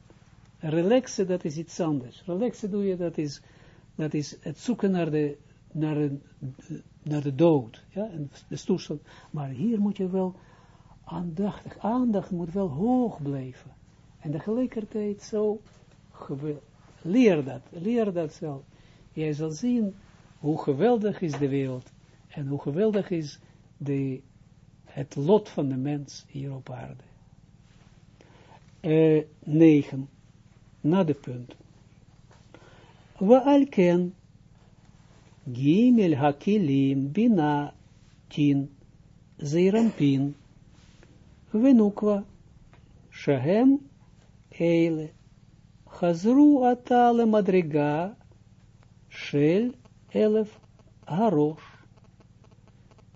Relaxen, dat is iets anders. Relaxen doe je, dat is, dat is het zoeken naar de, naar, een, naar de dood. Ja, de toestand. Maar hier moet je wel aandachtig, aandacht moet wel hoog blijven. En tegelijkertijd zo, leer dat, leer dat zelf. Jij zal zien hoe geweldig is de wereld en hoe geweldig is de het lot van de mens hier op aarde. Uh, negen, na de punt. We alken, gimel hakilim bina tin, zeirampin, venukwa, shahem eile, atale madriga, shel elef harosh,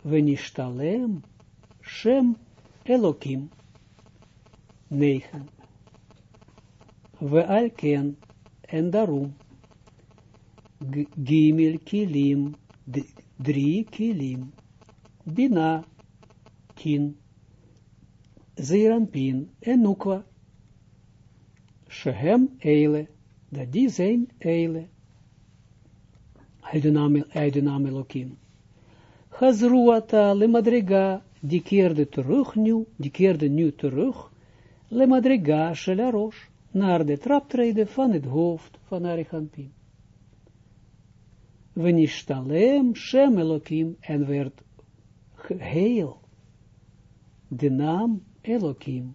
venishtalem Shem Elokim. 9. We alken en daarom. Gimel kilim, drie kilim. Bina, kin. Zeerampin en nukwa. Shehem eile, dat die zijn eile. Uit de naam le madriga die keerde terug nu, die keerde nu terug, le madriga shelarosh, naar de traptreden van het hoofd van Arichampin. Venishtalem Shem Elohim en werd heel de naam Elohim.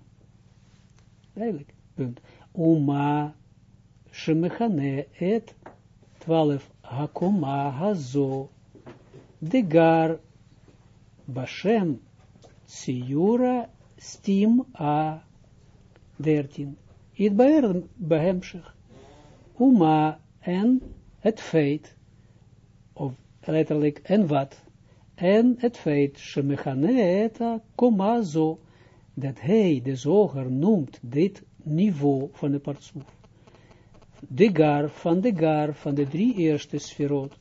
Eigenlijk, punt. Uma Shemechane et 12 Hakoma Hazo de Gar Bashem Tsiura Stim A 13 Het beheer behemschig. Uma en het feit, of letterlijk en wat, en het feit, shemechane eta koma zo, dat hij, de zoger, noemt dit niveau van de partsoef. De gar, van de gar, van de drie eerste sferot,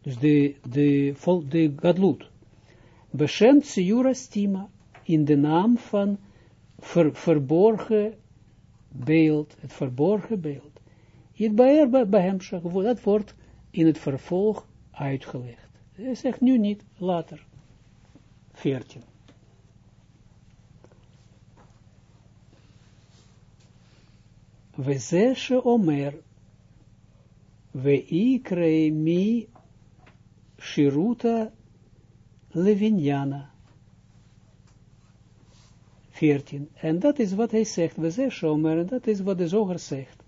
dus de, de, de gadlut, beshem tsiura stima, in de naam van ver, verborgen beeld, het verborgen beeld. Het hem, dat wordt in het vervolg uitgelegd. Hij zegt nu niet, later. 14. We zeshe omer, we ikre shiruta levinjana. 14. En dat is wat hij zegt, we zeggen Shomer, en dat is wat de zoger zegt.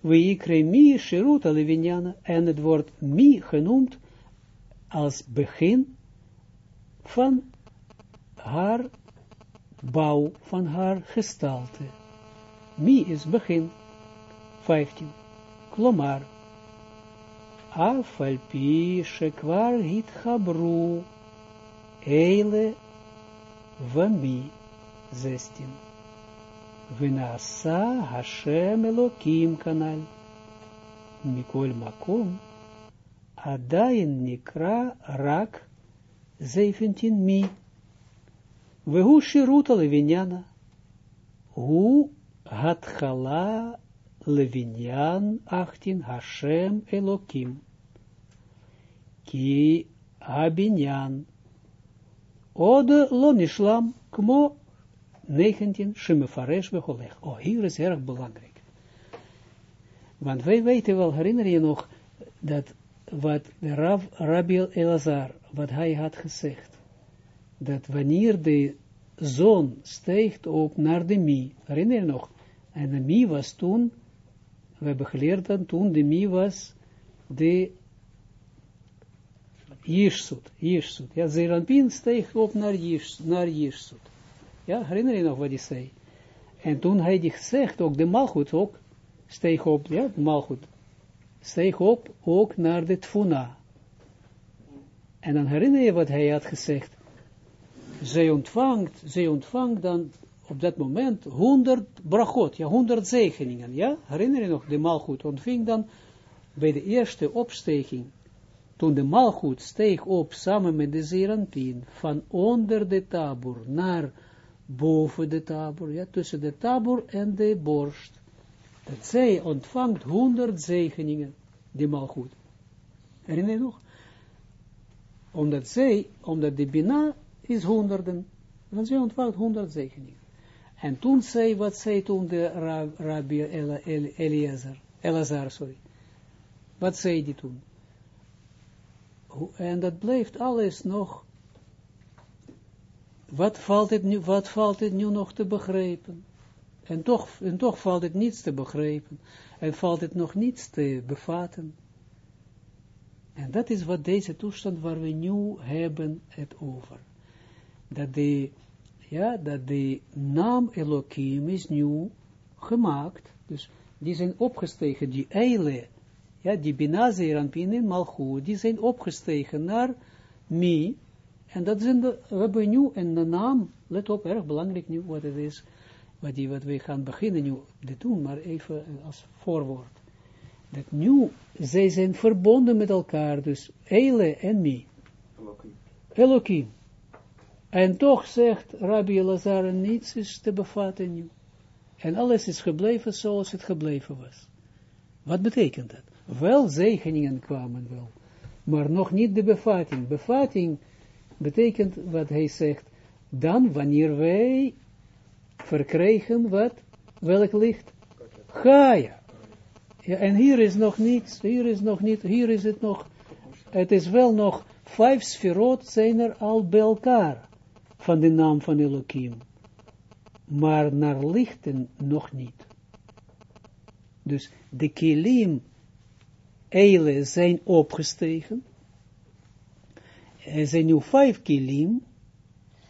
We ikre mi shirut alevinjana, en het wordt mi genoemd als begin van haar bouw, van haar gestalte. Mi is begin. 15. Klomar. Afalpi shekwar hit habru. Eile vami. 16. Venasa Hashem Elokim kanal. Mikol Makom. Adain Nikra Rak 17 Mi. Vehu Shiruta Levinyana. Hu Hatchala Levinyan 18 Hashem Elokim. Ki Abinyan. Ode lo nishlam kmo 19, Shemefaresh Becholeg. Oh, hier is erg belangrijk. Want wij weten wel, herinner je nog, dat wat de Rav, Elazar, wat hij had gezegd, dat wanneer de zon steekt op naar de mi, herinner je nog, en de mi was toen, we hebben geleerd dat toen de mi was de Jirsut, Jirsut. Ja, Zeranpin steeg op naar Jirsut. Naar. Ja, herinner je nog wat hij zei? En toen hij die gezegd, ook de malgoed ook, steeg op, ja, malgoed, steeg op ook naar de tfuna. En dan herinner je wat hij had gezegd. Zij ontvangt, zij ontvangt dan op dat moment honderd brachot, ja, honderd zegeningen, ja? Herinner je nog, de malgoed ontving dan bij de eerste opsteging, toen de malgoed steeg op samen met de zeranpien, van onder de tabur naar boven de tabor, ja, tussen de tabor en de borst. Dat zij ontvangt honderd zegeningen, die mal goed. Herinner je nog? Omdat zij, omdat de Bina is honderden, dan zij ontvangt honderd zegeningen. En toen zei, wat zei toen de Rabbi Eliezer, Elazar, sorry. Wat zei die toen? En dat blijft alles nog wat valt het nu, wat valt het nu nog te begrijpen? En toch, en toch valt het niets te begrijpen. En valt het nog niets te bevatten. En dat is wat deze toestand waar we nu hebben het over. Dat de, ja, dat de naam Elohim is nu gemaakt. Dus die zijn opgestegen, die eile, ja, die binazer en pinin malchut, die zijn opgestegen naar mi, en dat zijn de, we hebben nu een naam, let op, erg belangrijk nu wat het is, wat, die, wat we gaan beginnen nu te doen, maar even als voorwoord. Dat nu, zij zijn verbonden met elkaar, dus Eile en Mi. Elohim. Elohim. En toch zegt Rabbi Elazar, niets is te bevatten nu. En alles is gebleven zoals het gebleven was. Wat betekent dat? Wel zegeningen kwamen wel, maar nog niet de bevatting. Bevatting betekent wat hij zegt, dan wanneer wij verkrijgen wat, welk licht? Gaia. Ja, en hier is nog niets, hier is nog niet, hier is het nog, het is wel nog, vijf sferot zijn er al bij elkaar, van de naam van Elohim. Maar naar lichten nog niet. Dus de kilim, eile zijn opgestegen, er zijn nu vijf kilim,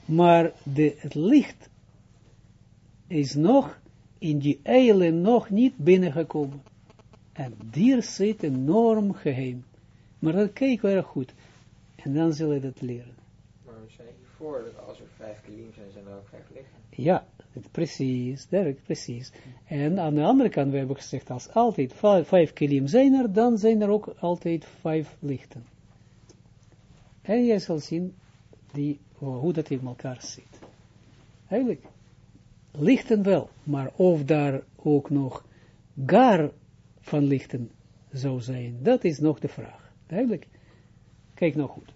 maar de, het licht is nog in die eile nog niet binnengekomen. En hier zit enorm geheim. Maar dat kijken we erg goed. En dan zullen we dat leren. Maar we zijn hiervoor dat als er vijf kilim zijn, zijn er ook vijf lichten. Ja, precies, Dirk, precies. En aan de andere kant, we hebben gezegd, als altijd vijf, kilim zijn er, dan zijn er ook altijd vijf lichten. En jij zal zien die, hoe dat in elkaar zit. Eigenlijk, lichten wel, maar of daar ook nog gar van lichten zou zijn, dat is nog de vraag. Duidelijk. Kijk nou goed.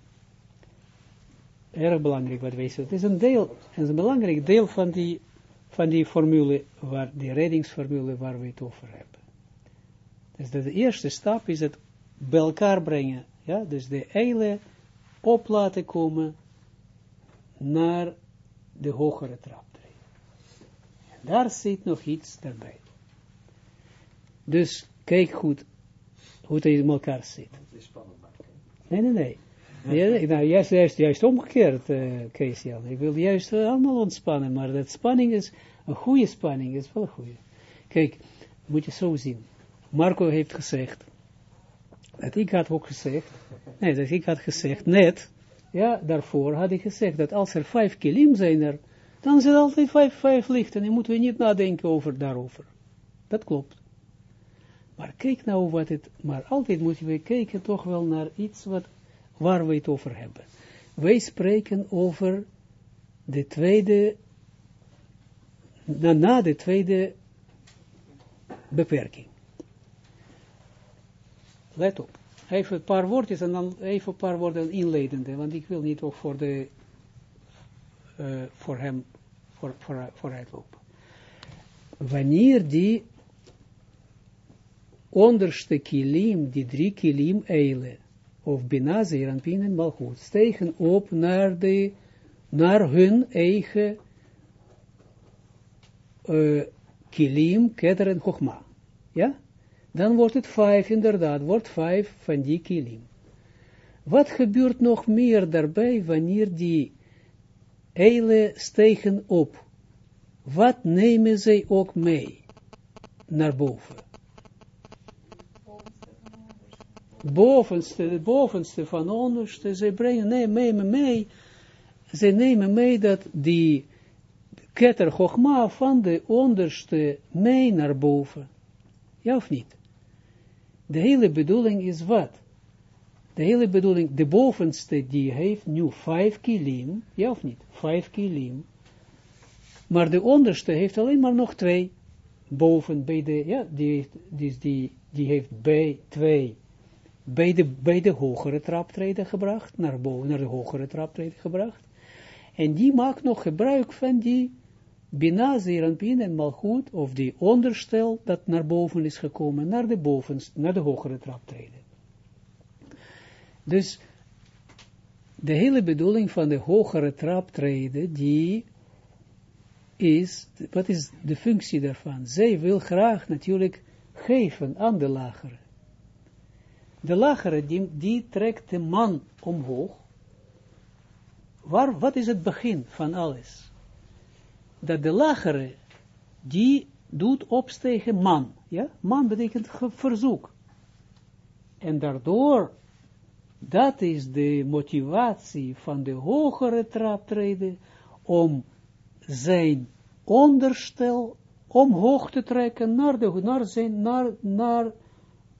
Erg belangrijk wat wij zeggen. Het is een deel, het is een belangrijk deel van die, van die formule, waar, die reddingsformule waar we het over hebben. Dus de eerste stap is het bij elkaar brengen. Ja, dus de hele op laten komen naar de hogere traptreden. Daar zit nog iets daarbij. Dus kijk goed hoe het in elkaar zit. Nee, nee, nee. Nee nou, juist, juist, juist omgekeerd, uh, Jan. Ik wil juist uh, allemaal ontspannen, maar dat spanning is, een goede spanning is wel een goede. Kijk, moet je zo zien. Marco heeft gezegd, dat ik had ook gezegd, nee, dat ik had gezegd, net, ja, daarvoor had ik gezegd, dat als er vijf kilim zijn er, dan zijn er altijd vijf, vijf lichten, en moeten we niet nadenken over daarover. Dat klopt. Maar kijk nou wat het, maar altijd moeten we kijken toch wel naar iets wat, waar we het over hebben. Wij spreken over de tweede, na, na de tweede beperking. Let op. Even een paar woordjes en dan even een paar woorden inleidende, want ik wil niet ook voor de, uh, voor hem voor, voor. Wanneer die onderste kilim, die drie kilim eile, of Bina, Zeranpin en Malchut, stegen op naar, de, naar hun eigen uh, kilim, keter en chogma. Ja? Dan wordt het vijf, inderdaad, wordt vijf van die kilim. Wat gebeurt nog meer daarbij, wanneer die eile stegen op? Wat nemen zij ook mee naar boven? Bovenste, de bovenste van onderste, ze brengen, nee, nemen mee, ze nemen mee dat die ketter Chogma van de onderste mee naar boven. Ja of niet? De hele bedoeling is wat? De hele bedoeling, de bovenste die heeft nu vijf kilim, ja of niet? Vijf kilim. Maar de onderste heeft alleen maar nog twee. Boven bij de, ja, die, die, die, die heeft bij twee bij de, bij de hogere traptreden gebracht, naar, boven, naar de hogere traptreden gebracht. En die maakt nog gebruik van die Bina, Zeranpin en Malchut, of die onderstel dat naar boven is gekomen, naar de, naar de hogere traptreden. Dus de hele bedoeling van de hogere traptreden, die is, wat is de functie daarvan? Zij wil graag natuurlijk geven aan de lagere de lagere, die, trekt de man omhoog. Waar, wat is het begin van alles? Dat de lagere, die doet opstegen man. Ja? Man betekent verzoek. En daardoor, dat is de motivatie van de hogere traptreden, om zijn onderstel omhoog te trekken naar, de, naar, zijn, naar, naar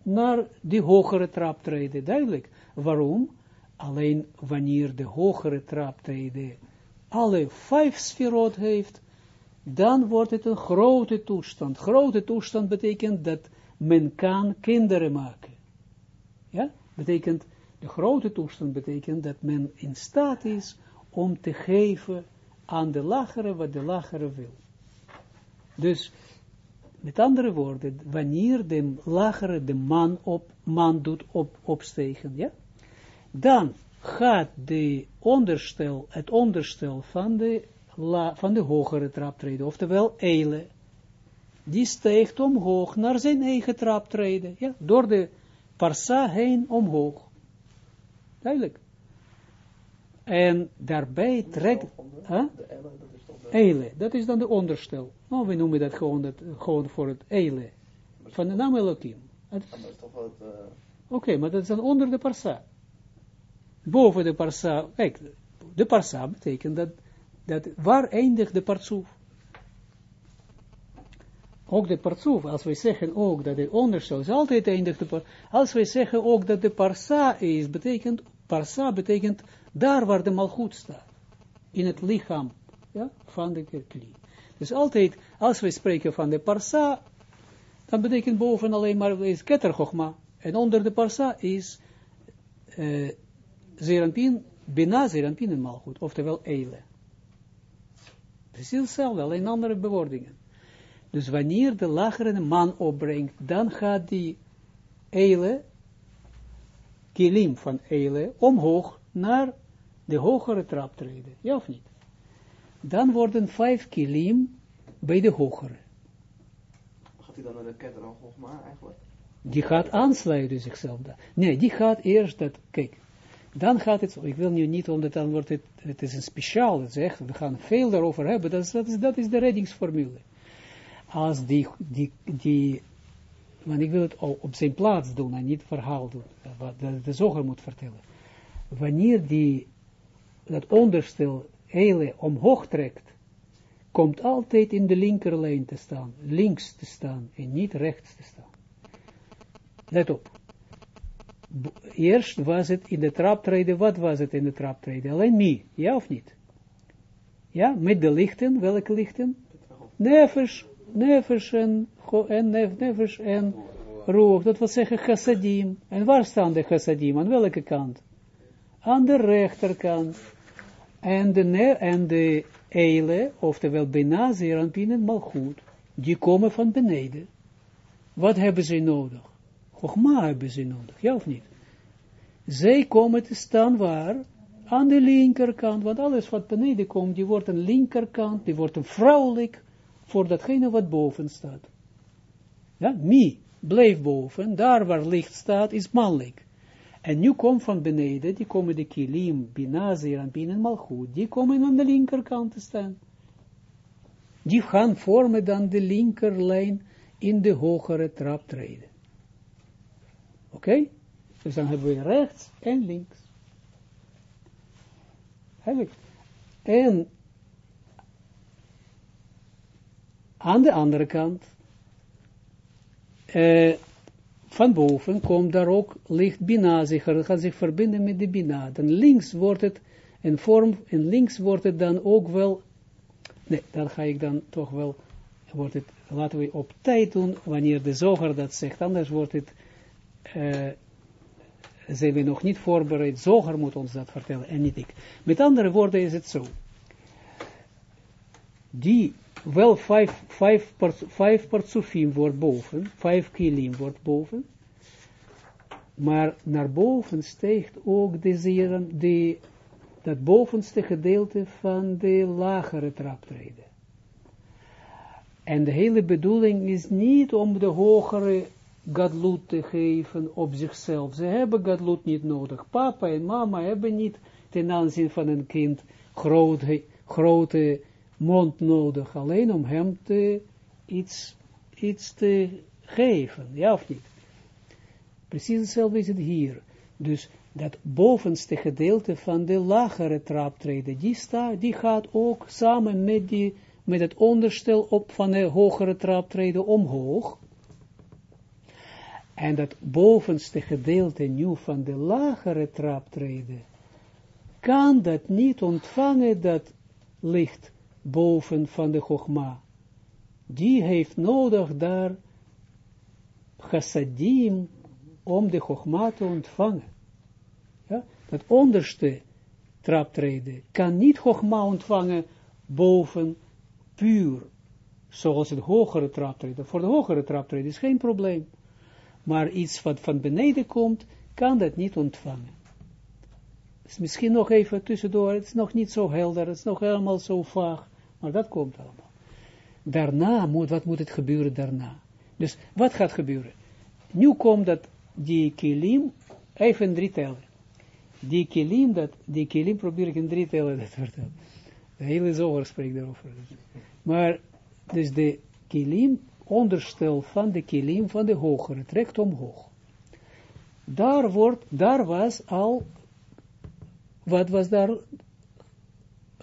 naar die hogere traptreden. Duidelijk. Waarom? Alleen wanneer de hogere traptreden alle vijf sferot heeft, dan wordt het een grote toestand. Grote toestand betekent dat men kan kinderen maken. Ja? Betekent, de grote toestand betekent dat men in staat is om te geven aan de lagere wat de lagere wil. Dus, met andere woorden, wanneer de lagere de man, op, man doet op, opstegen, ja, dan gaat de onderstel, het onderstel van de, la, van de hogere traptreden, oftewel Eile, die steekt omhoog naar zijn eigen traptreden, ja, door de parsa heen omhoog. Duidelijk. En daarbij trekt... Huh? Eile, dat is dan de onderstel. Nou, we noemen dat gewoon, dat, gewoon voor het eile. Van de naam Elohim. Maar dat is eh, Oké, maar dat is dan onder de parsa. Boven de parsa, kijk, de parsa betekent dat, dat waar eindigt de partsoef? Ook de partsoef, als wij zeggen ook dat de onderstel is altijd eindigt de als wij zeggen ook dat de parsa is, betekent, parsa betekent daar waar de malgoed staat, in het lichaam ja, van de kli. Dus altijd, als wij spreken van de parsa, dan betekent boven alleen maar is kettergogma. En onder de parsa is uh, Zerampin, Bina Zerampin en Malchut, oftewel Eile. Precies hetzelfde, alleen andere bewoordingen. Dus wanneer de lagere man opbrengt, dan gaat die Eile, kilim van Eile, omhoog naar de hogere trap treden. Ja of niet? Dan worden vijf kilim bij de hogere. Gaat hij dan naar de ketter Gogma eigenlijk? Die gaat aansluiten zichzelf. daar. Nee, die gaat eerst dat, kijk, dan gaat het, ik wil nu niet, omdat dan wordt het, het is een speciaal, het is echt, we gaan veel daarover hebben, dat is, dat is, dat is de reddingsformule. Als die, die, die, want ik wil het o- op zijn plaats doen en niet verhaal doen, wat de, de zoger moet vertellen. Wanneer die, dat onderstel hele omhoog trekt, komt altijd in de linkerlijn te staan, links te staan en niet rechts te staan. Let op. Eerst was het in de traptreden, wat was het in de traptreden? Alleen mi, ja of niet? Ja, met de lichten, welke lichten? Nefesh, nefesh en, en nef, en roog, dat wil zeggen chassadim. En waar staan de chassadim? Aan welke kant? Aan de rechterkant. En de, ne en de eile, oftewel benazir en pinen malchut, die komen van beneden. Wat hebben ze nodig? Chogma hebben ze nodig, ja of niet? Zij komen te staan waar? Aan de linkerkant, want alles wat beneden komt, die wordt een linkerkant, die wordt een vrouwelijk, voor datgene wat boven staat. Ja, mi, blijf boven, daar waar licht staat, is mannelijk. En nu komt van beneden, die komen de kilim, binazir en bin en malchut, die komen aan de linkerkant te staan. Die gaan vormen dan de linkerlijn in de hogere traptreden. Oké? Dus dan hebben we rechts en links. En aan de andere kant, eh, van boven komt daar ook licht Bina, zich, gaat zich verbinden met de Bina. Dan links wordt het een vorm, en links wordt het dan ook wel, nee, dan ga ik dan toch wel, wordt het, laten we op tijd doen, wanneer de zoger dat zegt, anders wordt het, uh, zijn we nog niet voorbereid, zoger moet ons dat vertellen, en niet ik. Met andere woorden is het zo, die wel vijf, vijf, vijf partsofim wordt boven, vijf kilim wordt boven, maar naar boven steekt ook de zeren, de, dat bovenste gedeelte van de lagere traptreden. En de hele bedoeling is niet om de hogere gadlut te geven op zichzelf. Ze hebben gadlut niet nodig. Papa en mama hebben niet ten aanzien van een kind grote, grote mond nodig, alleen om hem te, iets, iets te geven, ja of niet? Precies hetzelfde is het hier. Dus dat bovenste gedeelte van de lagere traptreden, die, staat, die gaat ook samen met, die, met het onderstel op van de hogere traptreden omhoog. En dat bovenste gedeelte nu van de lagere traptreden, kan dat niet ontvangen, dat licht boven van de Chogma. Die heeft nodig daar chassadim om de Chogma te ontvangen. Ja? Dat onderste traptreden kan niet Chogma ontvangen boven, puur, zoals het hogere traptreden. Voor de hogere traptreden is geen probleem. Maar iets wat van beneden komt, kan dat niet ontvangen. Dus misschien nog even tussendoor, het is nog niet zo helder, het is nog helemaal zo vaag, maar dat komt allemaal. Daarna moet, wat moet het gebeuren daarna? Dus wat gaat gebeuren? Nu komt dat die kilim, even drie tellen. Die kilim, dat, die kilim probeer ik in drie tellen te vertellen. De hele zoger spreekt daarover. Maar, dus de kilim, onderstel van de kilim van de hogere, trekt omhoog. Daar wordt, daar was al, wat was daar,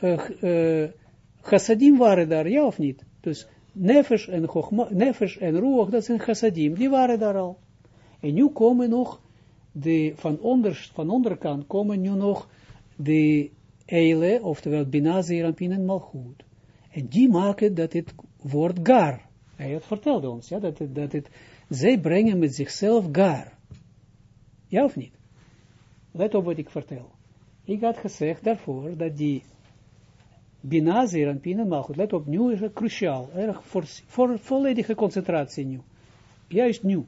uh, chassadim waren daar, ja of niet? Dus nefesh en chogma, nefesh en dat zijn chassadim, die waren daar al. En nu komen nog, de, van, onder, van onderkant komen nu nog de eile, oftewel binazir en pin malchut. En die maken dat het woord gar. Hij had vertelde ons, ja, dat, het, dat het, zij brengen met zichzelf gar. Ja of niet? Let op wat ik vertel. Ik had gezegd daarvoor dat die Binazir en Pina Malchut, let op, nu is het cruciaal, erg voor, voor volledige concentratie nu. Juist nu.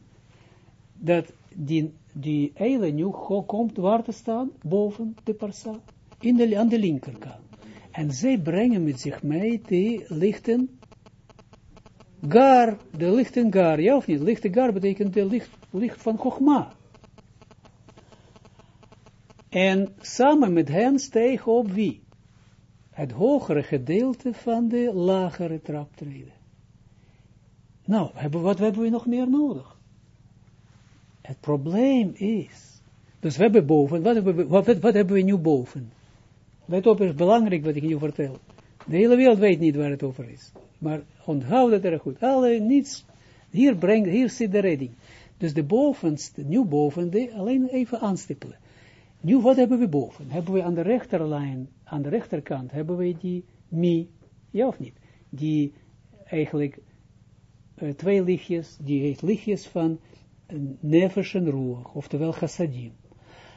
Dat die, die eile nu komt waar te staan, boven de parsa, in de, aan de linkerkant. En zij brengen met zich mee de lichten gar, de lichten gar, ja of niet? Lichte gar betekent de licht, licht van Chogma. En samen met hen steeg op wie? Het hogere gedeelte van de lagere traptreden. Nou, wat hebben we nog meer nodig? Het probleem is, dus we hebben boven, wat hebben we, wat, hebben we nu boven? Let op, is belangrijk wat ik nu vertel. De hele wereld weet niet waar het over is. Maar onthoud het erg goed. Alle, niets, hier, brengt, hier zit de redding. Dus de bovenste, nu boven, de, alleen even aanstippelen. Nu, wat hebben we boven? Hebben we aan de rechterlijn, aan de rechterkant, hebben we die mi, ja of niet? Die eigenlijk uh, twee lichtjes, die heet lichtjes van nefesh en roer, oftewel chassadim.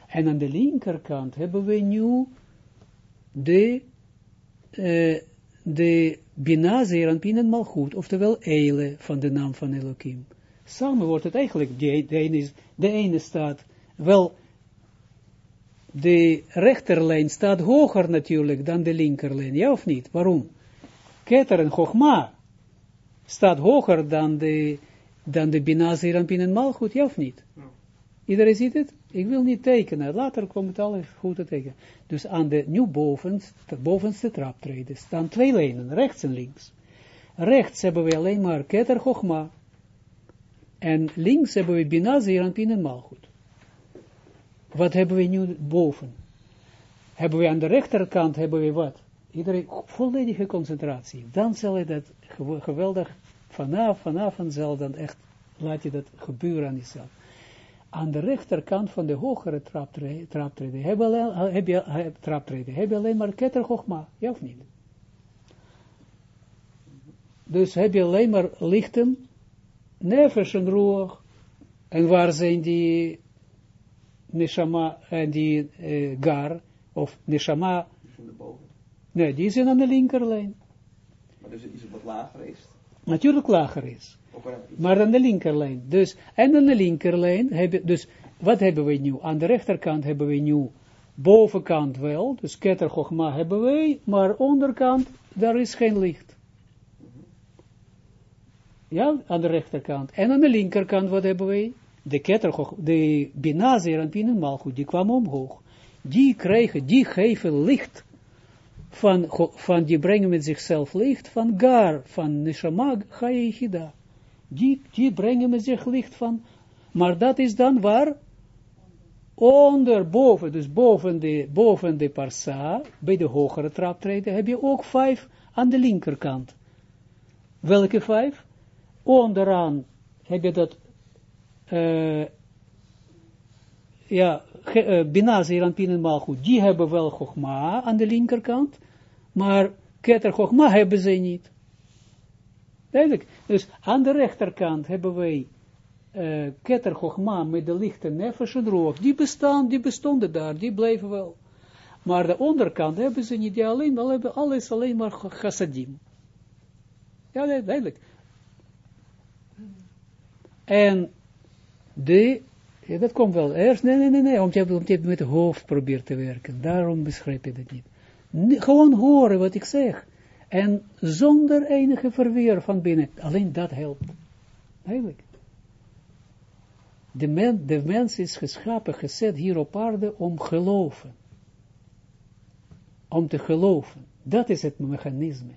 En aan de linkerkant hebben we nu de, uh, de binazer en pinen malchut, oftewel eile van de naam van Elohim. Samen wordt het eigenlijk, de, de, ene, is, de ene staat wel de rechterlijn staat hoger natuurlijk dan de linkerlijn, ja of niet? Waarom? Keter en Chogma staat hoger dan de, dan de Binazir en Malchut, ja of niet? Iedereen ziet het? Ik wil niet tekenen, later komt het alles goed te tekenen. Dus aan de nu bovenste, bovenste traptreden staan twee lijnen, rechts en links. Rechts hebben we alleen maar Keter Chogma. En links hebben we Binazir en Malchut. Wat hebben we nu boven? Hebben we aan de rechterkant, hebben we wat? Iedereen, volledige concentratie. Dan zal je dat geweldig, vanaf, vanavond zal dan echt, laat je dat gebeuren aan jezelf. Aan de rechterkant van de hogere traptreden, heb, traptreden, heb je alleen maar kettergogma, ja of niet? Dus heb je alleen maar lichten, nevers en roer, en waar zijn die neshama en die uh, gar, of neshama. Nee, die zijn aan de linkerlijn. Maar dus is het wat lager is? Natuurlijk lager is. Maar aan de linkerlijn. Dus, en aan de linkerlijn, heb je, dus wat hebben we nu? Aan de rechterkant hebben we nu bovenkant wel, dus keter Chogma hebben we, maar onderkant, daar is geen licht. Ja, aan de rechterkant. En aan de linkerkant, wat hebben we? De ketter, de binazer en pinen malchut, die kwam omhoog. Die krijgen, die geven licht van, van die brengen met zichzelf licht van gar, van neshama chayechida. Die, die brengen met zich licht van, maar dat is dan waar? Onder, boven, dus boven de, boven de parsa, bij de hogere traptreden, heb je ook vijf aan de linkerkant. Welke vijf? Onderaan heb je dat uh, ja, uh, Pin Malchut, die hebben wel Chogma aan de linkerkant, maar Keter Chogma hebben ze niet. Duidelijk. Dus aan de rechterkant hebben wij uh, Keter Chogma met de lichte nefesh en. Die bestaan, die bestonden daar, die blijven wel. Maar de onderkant hebben ze niet, die alleen, wel hebben alles alleen maar chassadim. Ja, duidelijk. En de, dat komt wel eerst, nee, nee, nee, nee, omdat je, omdat je met het hoofd probeert te werken, daarom beschrijf je dat niet. gewoon horen wat ik zeg. En zonder enige verweer van binnen, alleen dat helpt. Eigenlijk. De, men, de mens is geschapen, gezet hier op aarde om geloven. Om te geloven. Dat is het mechanisme.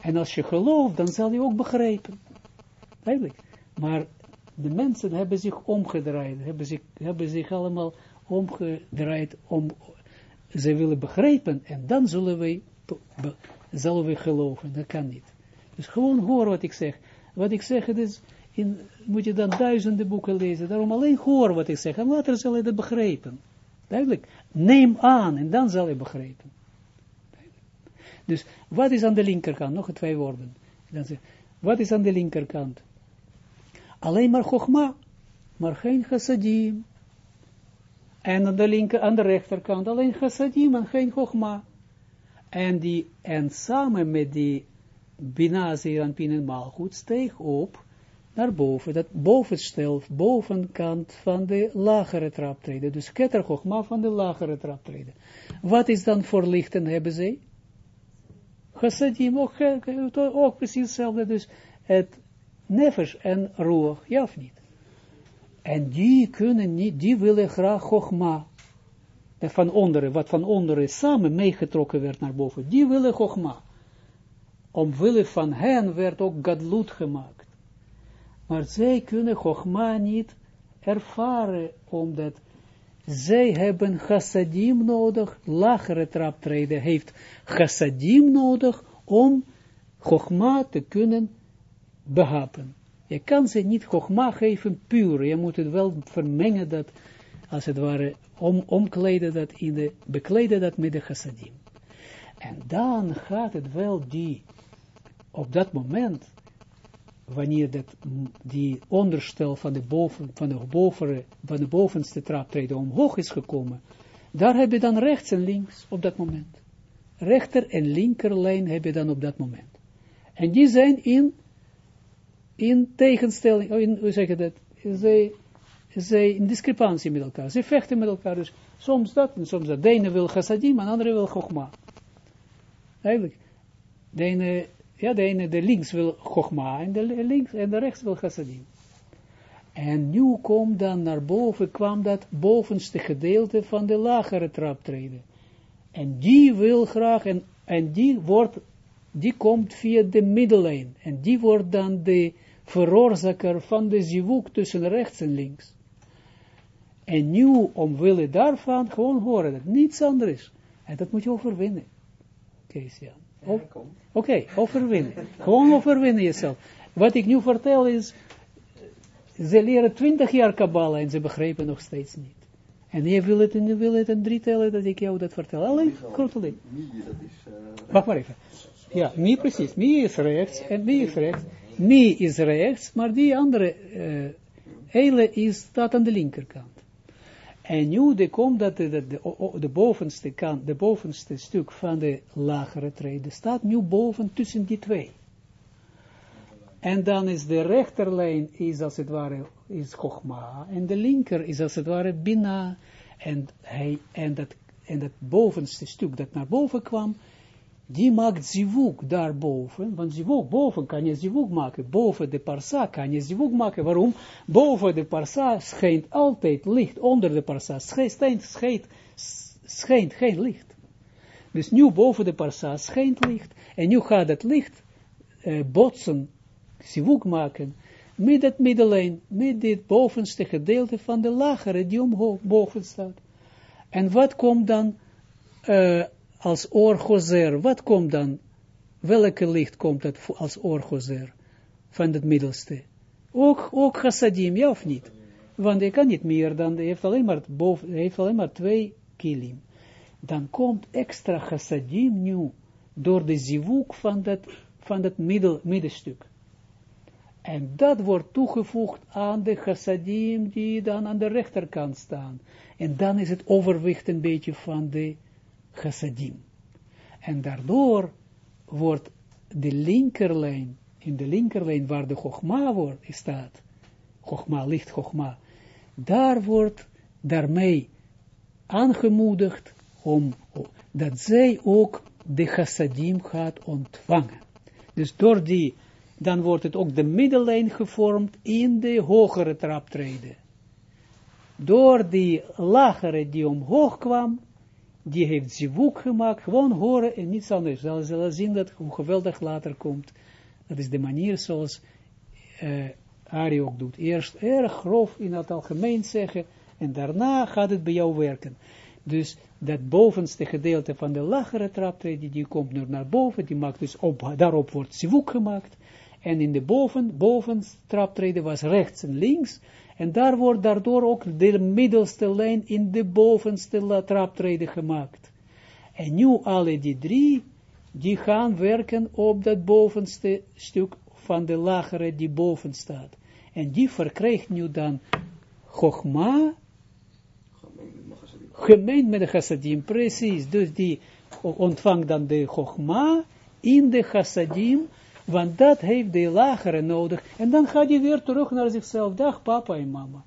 En als je gelooft, dan zal je ook begrijpen. Eigenlijk. Maar de mensen hebben zich omgedraaid, hebben zich, hebben zich allemaal omgedraaid om, ze willen begrijpen en dan zullen wij, zullen we geloven. Dat kan niet. Dus gewoon hoor wat ik zeg. Wat ik zeg, het is, in, moet je dan duizenden boeken lezen. Daarom alleen hoor wat ik zeg. En later zal je dat begrijpen. Duidelijk. Neem aan en dan zal je begrijpen. Dus wat is aan de linkerkant? Nog twee woorden. Dan zeg, wat is aan de linkerkant? Alleen maar Chogma, maar geen chassadim. En aan de linker, aan de rechterkant alleen chassadim en geen Chogma. En, die, en samen met die Bina, Zeran, Pin en Malchut steeg op naar boven, dat bovenstel, bovenkant van de lagere traptreden. Dus ketter Chogma van de lagere traptreden. Wat is dan voor lichten hebben zij? Chassadim, ook, ook precies hetzelfde. Dus het nefesh en roer, ja of niet? En die kunnen niet, die willen graag chogma. Van onderen, wat van onderen samen meegetrokken werd naar boven, die willen chogma. Omwille van hen werd ook gadlut gemaakt. Maar zij kunnen chogma niet ervaren, omdat zij hebben chassadim nodig, lagere traptreden heeft chassadim nodig om chogma te kunnen behapen. Je kan ze niet gogma geven puur, je moet het wel vermengen dat, als het ware, om, omkleden dat in de, dat met de chassadim. En dan gaat het wel die, op dat moment, wanneer dat, die onderstel van de, boven, van, de boven, van de bovenste traptreden omhoog is gekomen, daar heb je dan rechts en links op dat moment. Rechter en linkerlijn heb je dan op dat moment. En die zijn in in tegenstelling, oh, in, hoe zeg je dat, zij, zij in discrepantie met elkaar. Ze vechten met elkaar, dus soms dat en soms dat. De ene wil chassadim, en de andere wil chogma. Eigenlijk, de ene, ja, de ene, de links wil chogma, en de links en de rechts wil chassadim. En nu komt dan naar boven, kwam dat bovenste gedeelte van de lagere traptreden. En die wil graag, en, en die wordt, die komt via de middellijn. En die wordt dan de, veroorzaker van de zivuk tussen rechts en links. En nu, omwille daarvan, gewoon horen dat niets anders. En dat moet je overwinnen. Kees, ja. Oké, okay, overwinnen. gewoon overwinnen jezelf. Wat ik nu vertel is, ze leren twintig jaar Kabbalah en ze begrijpen nog steeds niet. En je wil het, en je wil het en drie tellen dat ik jou dat vertel. Alleen, kort alleen. Wacht maar even. Ja, mi precies. Mi is rechts en mi is rechts. Mi is rechts, maar die andere uh, hele is, staat aan de linkerkant. En nu de, komt dat de, de, bovenste kant, de bovenste stuk van de lagere treden staat nu boven tussen die twee. En dan is de rechterlijn is als het ware is Chogma en de linker is als het ware Bina en, hij, en, dat, en dat bovenste stuk dat naar boven kwam die maakt zivuk daarboven, want zivuk, boven kan je zivuk maken, boven de parsa kan je zivuk maken, waarom? Boven de parsa schijnt altijd licht, onder de parsa schijnt, schijnt, schijnt geen licht. Dus nu boven de parsa schijnt licht, en nu gaat het licht uh, botsen, zivuk maken, met het middellijn, met dit bovenste gedeelte van de lagere die omhoog boven staat. En wat komt dan uh, als oorgozer, wat komt dan, welke licht komt dat als oorgozer van het middelste? Ook, ook chassadim, ja of niet? Want hij kan niet meer dan, hij heeft alleen maar, boven, heeft alleen maar twee kilim. Dan komt extra chassadim nu, door de zivuk van dat, van dat middel, middenstuk. En dat wordt toegevoegd aan de chassadim die dan aan de rechterkant staan. En dan is het overwicht een beetje van de chassadim. En daardoor wordt de linkerlijn, in de linkerlijn waar de chogma wordt, staat, chogma, licht chogma, daar wordt daarmee aangemoedigd om, dat zij ook de chassadim gaat ontvangen. Dus door die, dan wordt het ook de middellijn gevormd in de hogere traptreden. Door die lagere die omhoog kwam, die heeft zivuk gemaakt, gewoon horen en niets anders. Zal zullen zien dat hoe geweldig later komt. Dat is de manier zoals uh, Ari ook doet. Eerst erg grof in het algemeen zeggen, en daarna gaat het bij jou werken. Dus dat bovenste gedeelte van de lagere traptreden, die komt nu naar boven, die maakt dus op, daarop wordt zivuk gemaakt. En in de boven, bovenste traptreden was rechts en links, en daar wordt daardoor ook de middelste lijn in de bovenste traptreden gemaakt. En nu alle die drie, die gaan werken op dat bovenste stuk van de lagere die boven staat. En die verkrijgt nu dan Chogma, gemeend met de chassadim, precies. Dus die ontvangt dan de Chogma in de chassadim, want dat heeft de lagere nodig. En dan gaat hij weer terug naar zichzelf. Dag papa en mama.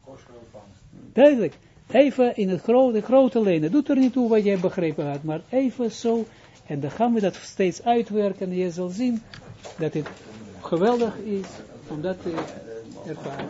Duidelijk. Even in het grote, grote lenen. Doet er niet toe wat jij begrepen had, maar even zo. En dan gaan we dat steeds uitwerken. En je zal zien dat het geweldig is om dat te ervaren.